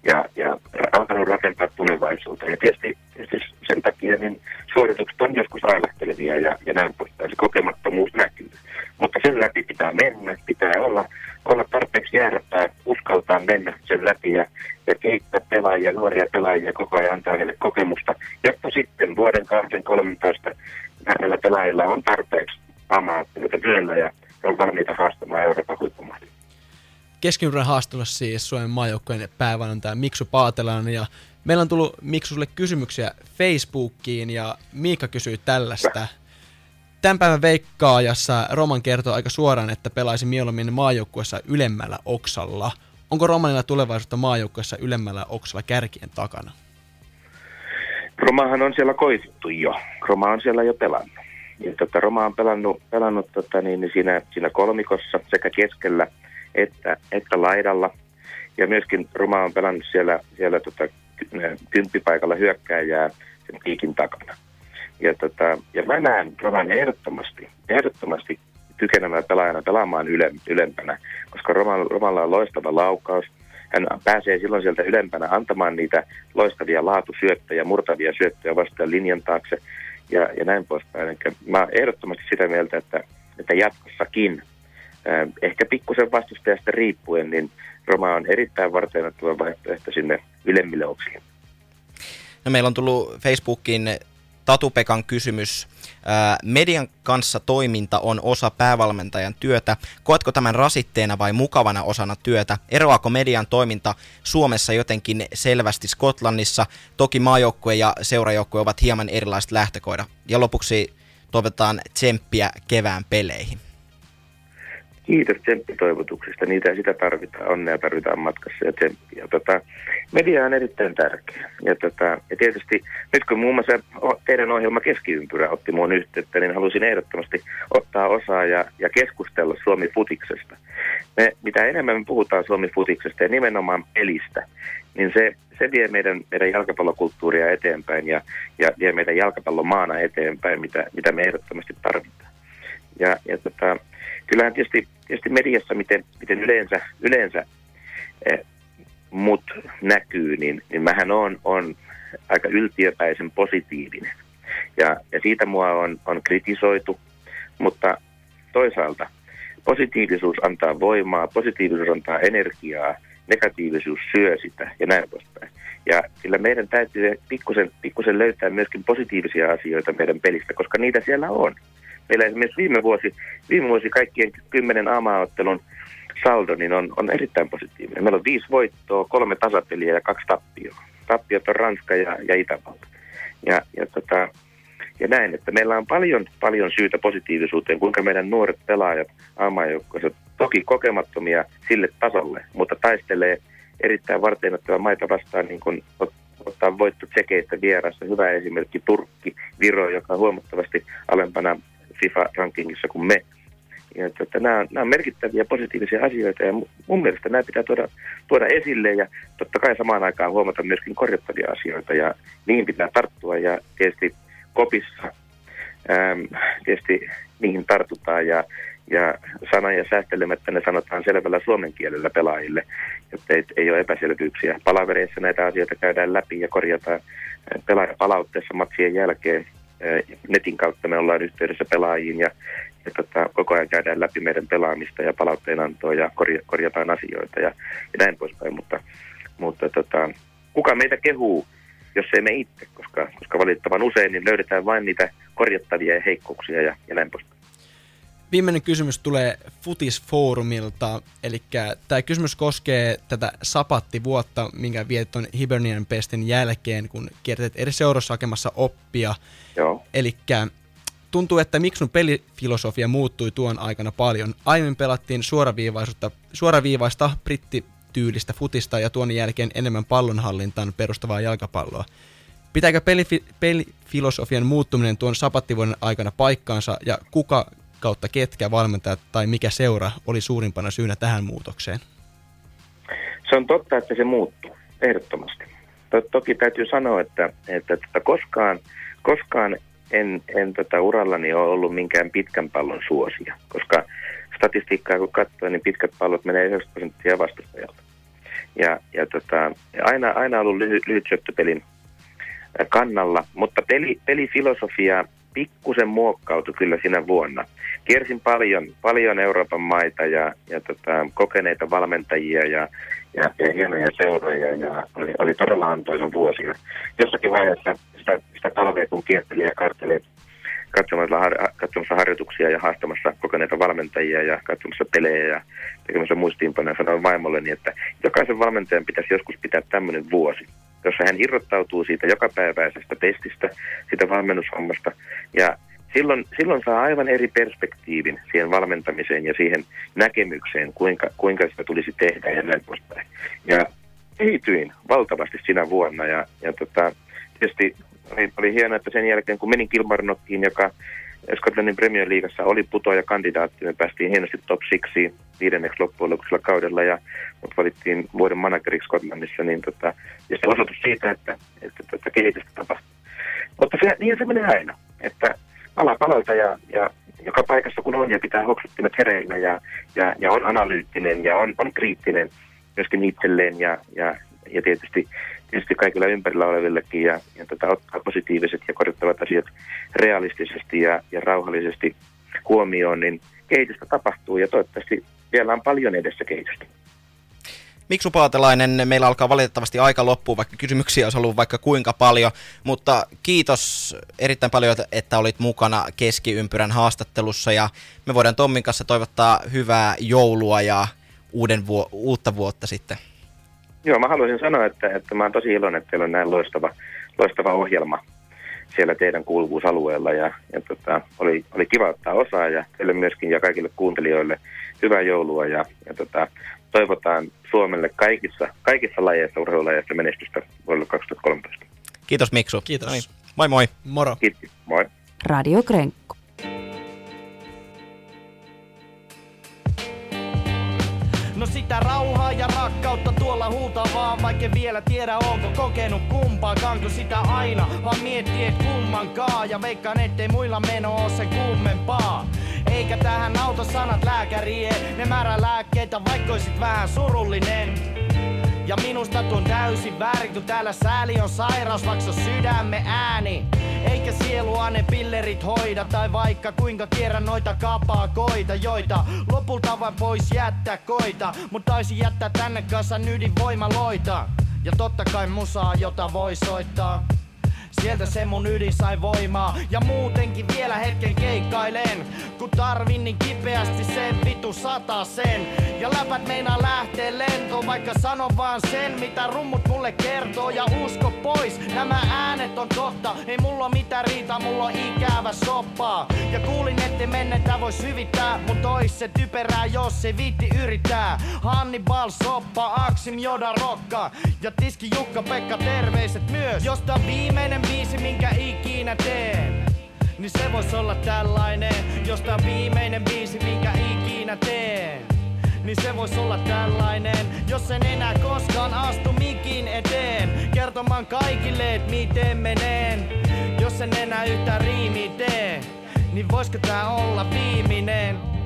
Ja, ja alkanut rakentaa tulevaisuutta. Ja tietysti, tietysti sen takia niin suoritukset on joskus ailahtelevia ja, ja näin poispäin. Se kokemattomuus näkyy. Mutta sen läpi pitää mennä, pitää olla, olla tarpeeksi jääräpää, uskaltaa mennä sen läpi ja, ja kehittää pelaajia, nuoria pelaajia koko ajan antaa heille kokemusta, jotta sitten vuoden 2013 näillä pelaajilla on tarpeeksi ammattilaita työllä ja on valmiita haastamaan Euroopan huippumahdollisuutta.
Keskinuuden haastelussa siis Suomen maajoukkueen päävalmentaja Miksu Paatelainen ja meillä on tullut Miksulle kysymyksiä Facebookiin ja Miikka kysyy tällaista. Tämän päivän veikkaajassa Roman kertoo aika suoraan, että pelaisi mieluummin maajoukkuessa ylemmällä oksalla. Onko Romanilla tulevaisuutta maajoukkuessa ylemmällä oksalla kärkien takana?
Romahan on siellä koitettu jo. Roma on siellä jo pelannut. Ja tota, Roma on pelannut, pelannut tota, niin, niin siinä, siinä kolmikossa sekä keskellä että, että laidalla. Ja myöskin Roma on pelannut siellä, siellä tota, ky- kymppipaikalla hyökkääjää sen piikin takana. Ja, tota, ja mä näen Roman ehdottomasti, ehdottomasti kykenevänä pelaajana pelaamaan yle, ylempänä, koska Romalla, Romalla on loistava laukaus. Hän pääsee silloin sieltä ylempänä antamaan niitä loistavia laatusyöttöjä, murtavia syöttöjä vastaan linjan taakse ja, ja näin poispäin. Eli mä oon ehdottomasti sitä mieltä, että, että jatkossakin, ehkä pikkusen vastustajasta riippuen, niin Roma on erittäin varteenottava vaihtoehto sinne ylemmille oksille.
No, meillä on tullut Facebookiin Tatupekan kysymys. Median kanssa toiminta on osa päävalmentajan työtä. Koetko tämän rasitteena vai mukavana osana työtä? Eroako median toiminta Suomessa jotenkin selvästi Skotlannissa? Toki maajoukkue ja seurajoukkue ovat hieman erilaiset lähtökoida. Ja lopuksi toivotetaan tsemppiä kevään peleihin.
Kiitos tsemppitoivotuksista. Niitä sitä tarvitaan. Onnea tarvitaan matkassa ja tsemppiä. Tota, media on erittäin tärkeä. Ja, tota, ja tietysti nyt kun muun muassa teidän ohjelma Keskiympyrä otti muun yhteyttä, niin halusin ehdottomasti ottaa osaa ja, ja keskustella Suomi-futiksesta. Me, mitä enemmän me puhutaan Suomi-futiksesta ja nimenomaan pelistä, niin se, se vie meidän, meidän jalkapallokulttuuria eteenpäin ja, ja vie meidän jalkapallomaana eteenpäin, mitä, mitä me ehdottomasti tarvitaan. Ja, ja tota, kyllähän tietysti, tietysti mediassa, miten, miten yleensä, yleensä eh, mut näkyy, niin, niin mähän on, on aika yltiöpäisen positiivinen. Ja, ja siitä mua on, on kritisoitu, mutta toisaalta positiivisuus antaa voimaa, positiivisuus antaa energiaa negatiivisuus syö sitä ja näin poispäin. Ja sillä meidän täytyy pikkusen, pikkusen löytää myöskin positiivisia asioita meidän pelistä, koska niitä siellä on. Meillä esimerkiksi viime vuosi, viime vuosi kaikkien kymmenen aamaottelun saldo niin on, on erittäin positiivinen. Meillä on viisi voittoa, kolme tasapeliä ja kaksi tappioa. Tappiot on Ranska ja, ja Itävalta. Ja, ja, tota, ja näin, että meillä on paljon, paljon syytä positiivisuuteen, kuinka meidän nuoret pelaajat aamajoukkoissa, toki kokemattomia sille tasolle, mutta taistelee erittäin varteenottava maita vastaan, niin kuin ot- ottaa voitto tsekeistä vierassa. Hyvä esimerkki Turkki, Viro, joka on huomattavasti alempana FIFA-rankingissa kuin me. Ja että nämä, on, nämä on merkittäviä positiivisia asioita ja mu- mun mielestä nämä pitää tuoda, tuoda esille ja totta kai samaan aikaan huomata myöskin korjattavia asioita ja niihin pitää tarttua ja tietysti kopissa äm, tietysti niihin tartutaan ja, ja sanoja säästelemättä ne sanotaan selvällä suomen kielellä pelaajille, jotta ei, ei ole epäselvyyksiä. Palavereissa näitä asioita käydään läpi ja korjataan pelaajapalautteessa matsien jälkeen. Netin kautta me ollaan yhteydessä pelaajiin ja, ja tota, koko ajan käydään läpi meidän pelaamista ja palautteenantoa ja korja, korjataan asioita ja, ja näin poispäin. Mutta, mutta tota, kuka meitä kehuu, jos ei me itse, koska, koska valitettavan usein niin löydetään vain niitä korjattavia ja heikkouksia ja, ja näin poispäin.
Viimeinen kysymys tulee Futisfoorumilta, eli tämä kysymys koskee tätä sapattivuotta, minkä vietit tuon Hibernian pestin jälkeen, kun kiertet eri seurossa hakemassa oppia.
Joo.
Eli tuntuu, että Miksun pelifilosofia muuttui tuon aikana paljon. Aiemmin pelattiin suoraviivaista, suoraviivaista brittityylistä futista ja tuon jälkeen enemmän pallonhallintaan perustavaa jalkapalloa. Pitääkö pelifi- pelifilosofian muuttuminen tuon sapattivuoden aikana paikkaansa ja kuka kautta ketkä valmentajat tai mikä seura oli suurimpana syynä tähän muutokseen?
Se on totta, että se muuttuu, ehdottomasti. To- toki täytyy sanoa, että, että tota, koskaan, koskaan en, en tota urallani ole ollut minkään pitkän pallon suosia, koska statistiikkaa kun katsoo, niin pitkät pallot menee 90 prosenttia vastustajalta. Ja, ja tota, aina, aina ollut lyhy, lyhyt syöttöpelin kannalla, mutta peli, pelifilosofia pikkusen muokkautui kyllä sinä vuonna. Kiersin paljon, paljon Euroopan maita ja, ja tota, kokeneita valmentajia ja, ja, ja hienoja seuroja ja oli, oli todella antoisa vuosia. Jossakin vaiheessa sitä, sitä talvea kun kierteli ja kartteli katsomassa, har, katsomassa harjoituksia ja haastamassa kokeneita valmentajia ja katsomassa pelejä ja tekemässä muistiinpanoja sanoin vaimolleni, että jokaisen valmentajan pitäisi joskus pitää tämmöinen vuosi, jossa hän irrottautuu siitä jokapäiväisestä testistä, siitä valmennushommasta ja silloin, silloin saa aivan eri perspektiivin siihen valmentamiseen ja siihen näkemykseen, kuinka, kuinka sitä tulisi tehdä ja näin poispäin. Ja kehityin valtavasti sinä vuonna ja, ja tota, tietysti oli, oli hienoa, että sen jälkeen kun menin Kilmarnockiin, joka Skotlannin Premier Leaguessa oli putoaja kandidaatti, me päästiin hienosti top 6 viidenneksi loppujen lopuksi kaudella ja mut valittiin vuoden manageriksi Skotlannissa, niin tota, ja se osoitus siitä, että, että, että kehitystä tapahtuu. Mutta se, niin se menee aina, että pala palalta ja, ja joka paikassa kun on ja pitää hoksuttimet hereillä ja, ja, ja on analyyttinen ja on, on kriittinen myöskin itselleen ja, ja, ja tietysti, tietysti kaikilla ympärillä olevillekin ja, ja tota, ottaa positiiviset ja korjattavat asiat realistisesti ja, ja rauhallisesti huomioon, niin kehitystä tapahtuu ja toivottavasti vielä on paljon edessä kehitystä.
Miksu Paatelainen, meillä alkaa valitettavasti aika loppua, vaikka kysymyksiä olisi ollut vaikka kuinka paljon, mutta kiitos erittäin paljon, että olit mukana keskiympyrän haastattelussa ja me voidaan Tommin kanssa toivottaa hyvää joulua ja uuden vuo- uutta vuotta sitten.
Joo, mä haluaisin sanoa, että, että mä oon tosi iloinen, että teillä on näin loistava, loistava ohjelma siellä teidän kuuluvuusalueella ja, ja tota, oli, oli kiva ottaa osaa ja teille myöskin ja kaikille kuuntelijoille hyvää joulua ja, ja tota, toivotaan Suomelle kaikissa, kaikissa lajeissa, urheilulajeissa menestystä vuodelle 2013.
Kiitos Miksu.
Kiitos.
Moi moi.
Moro.
Kiitos. Moi.
Radio Krenkko.
No sitä rauhaa ja rakkautta tuolla huutaa vaan, vaikka vielä tiedä onko kokenut kumpaakaan, kun sitä aina vaan miettii et kummankaan. Ja veikkaan ettei muilla meno oo sen kummempaa. Eikä tähän auta sanat lääkärien, ne määrä lääkkeitä vaikka oisit vähän surullinen. Ja minusta tuon täysin väärin, kun täällä sääli on sairaus, vaikka sydämme ääni. Eikä sielua ne pillerit hoida, tai vaikka kuinka kierrän noita kapakoita, joita lopulta vain pois jättää koita. Mut taisi jättää tänne kansan ydinvoimaloita. Ja totta kai musaa, jota voi soittaa. Sieltä se mun ydin sai voimaa. Ja muutenkin vielä hetken keikkailen. Kun tarvin niin kipeästi sen vitu sata sen. Ja läpät meinaa lähtee lentoon Vaikka sanon vaan sen mitä rummut mulle kertoo. Ja usko pois, nämä äänet on totta. Ei mulla mitään riita, mulla on ikävä soppaa Ja kuulin ette mennettä vois hyvittää Mut tois se typerää jos se viitti yrittää. Hannibal soppa, Aksim Joda rokka. Ja tiski Jukka Pekka terveiset myös. Josta viimeinen biisi minkä ikinä teen. Niin se vois olla tällainen Josta viimeinen biisi minkä ikinä teen. Niin se vois olla tällainen Jos en enää koskaan astu mikin eteen. Kertomaan kaikille, et miten meneen Jos en enää yhtä riimi tee Niin voisko tää olla viimeinen?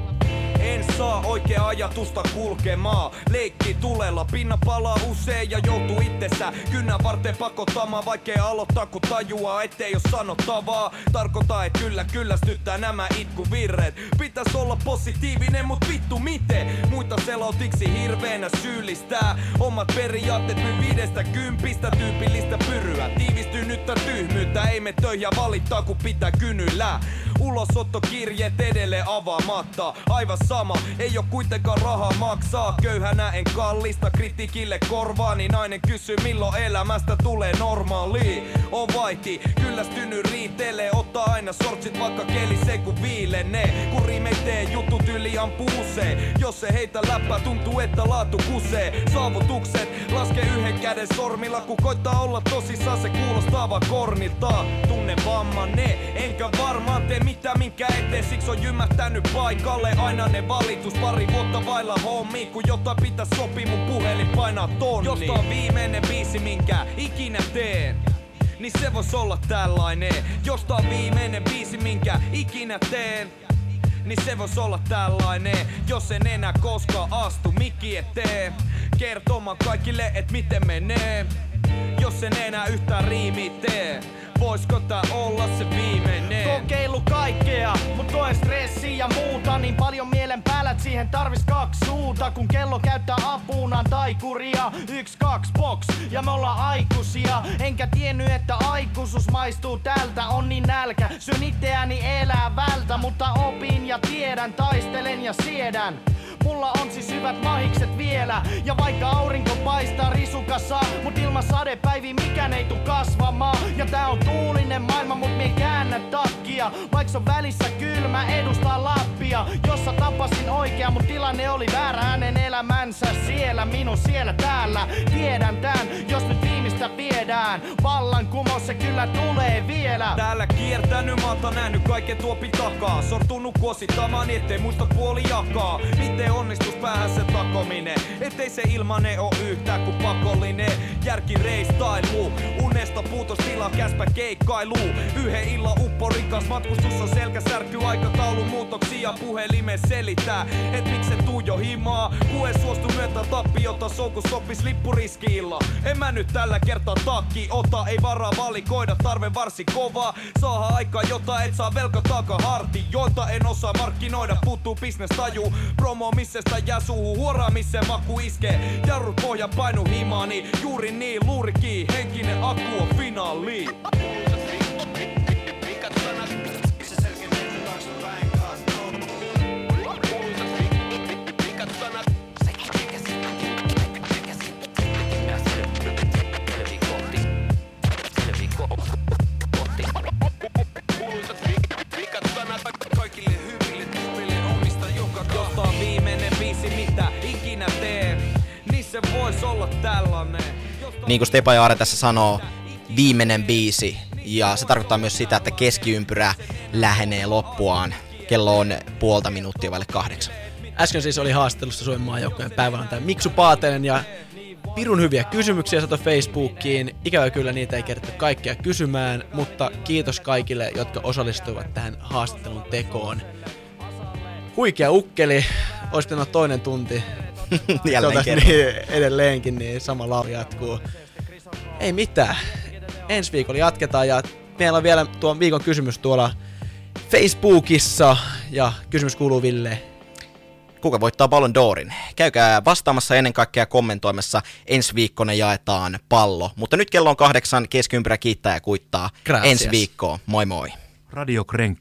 En saa oikea ajatusta kulkemaan. Leikki tulella, pinna palaa usein ja joutuu itsessä. Kynnän varten pakottamaan, vaikea aloittaa kun tajuaa ettei oo sanottavaa. Tarkoittaa et kyllä kyllästyttää nämä itkuvirret Pitäis olla positiivinen mut vittu miten? Muita selautiksi hirveänä syyllistää. Omat periaatteet myy viidestä kympistä Tyypillistä pyryä, tiivistynyttä tyhmyyttä Ei me töihin valittaa kun pitää kynyllä Ulosottokirjeet edelleen avaamatta. Aivan sama, ei oo kuitenkaan rahaa maksaa. Köyhänä en kallista kritiikille Niin nainen kysyy milloin elämästä tulee normaali. On vaihti, kyllästynyt riitelee Ottaa aina sortsit vaikka keli se kun viilenee Kun riimeitee jutut yli ampuu Jos se heitä läppää tuntuu että laatu kusee. Saavutukset laske yhden käden sormilla Kun koittaa olla tosissaan. Se kuulostaa vaan kornilta. Tunne vammanne, enkä varmaan tee mitään minkä eteen. Siksi on jymähtänyt paikalle aina ne valitus Pari vuotta vailla hommi Kun jotain pitää sopii mun puhelin painaa tonni Josta on viimeinen biisi minkä ikinä teen niin se vois olla tällainen. Josta on viimeinen biisi minkä ikinä teen niin se vois olla tällainen. Jos en enää koskaan astu mikki eteen Kertomaan kaikille et miten menee. Jos en enää yhtään riimi tee Voisko tää olla se viimeinen?
Kokeilu kaikkea, mut koen stressiä ja muuta Niin paljon mielen päällä, et siihen tarvis kaksi suuta. Kun kello käyttää apunaan taikuria Yks, kaks, box, ja me ollaan aikuisia Enkä tiennyt, että aikuisuus maistuu tältä On niin nälkä, syön itseäni elävältä Mutta opin ja tiedän, taistelen ja siedän Mulla on siis hyvät mahikset vielä. Ja vaikka aurinko paistaa risukassa Mut ilman sadepäiviä mikään ei tuu kasvamaan. Ja tää on tuulinen maailma mut mie käännä takkia. Vaikka on välissä kylmä edustaa Lappia Jossa tapasin oikea mut tilanne oli väärä Hänen elämänsä siellä minun siellä täällä. Tiedän tän jos nyt viimeistä viedään. Vallankumous se kyllä tulee vielä.
Täällä kiertänyt maata, nähnyt kaiken tuopin takaa Sortunut kuosittamaan, ettei muista puoli jakaa. Miten onnistus päähän se takominen Ettei se ilmane oo yhtään kuin pakollinen. Järki reistailu, unesta puutostila käspä keikkailu. Yhden illan upporikas matkustus on selkäsärky Aikataulun muutoksia puhelimen selittää. Et miksi se tuu jo himaa? Kun en suostu myöntää tappiota kun sopis lippuriski-illa. En mä nyt tällä kertaa takki ota Ei varaa valikoida tarve varsin kova. Saha aikaa jota et saa velka taaka harti Joita en osaa markkinoida. Puuttuu business taju Promo missestä jää suuhun huoraa missä maku iskee. Jarrut pohja painu himaani Juuri niin luurikii henkinen akku on finaali. Kaikille hyville tyypeille omista joka Josta on viimeinen biisi mitä ikinä teen. Niin se vois olla tällainen.
Niin kuin Stepa Jaare tässä sanoo, viimeinen biisi. Ja se tarkoittaa myös sitä, että keskiympyrä lähenee loppuaan. Kello on puolta minuuttia vaille kahdeksan.
Äsken siis oli haastattelussa Suomen maajoukkojen päiväantaja Miksu Paatelen ja pirun hyviä kysymyksiä sato Facebookiin. Ikävä kyllä niitä ei kerätty kaikkia kysymään, mutta kiitos kaikille, jotka osallistuivat tähän haastattelun tekoon. Huikea ukkeli, olisi pitänyt toinen tunti.
Jälleen kerran.
niin, edelleenkin, niin sama laulu jatkuu. Ei mitään. Ensi viikolla jatketaan ja meillä on vielä tuon viikon kysymys tuolla Facebookissa ja kysymys kuuluu Ville.
Kuka voittaa Ballon d'Orin? Käykää vastaamassa ennen kaikkea kommentoimassa. Ensi viikkona jaetaan pallo. Mutta nyt kello on kahdeksan, keskiympärä kiittää ja kuittaa.
Gracias.
Ensi viikkoon. Moi moi.
Radio Krenk.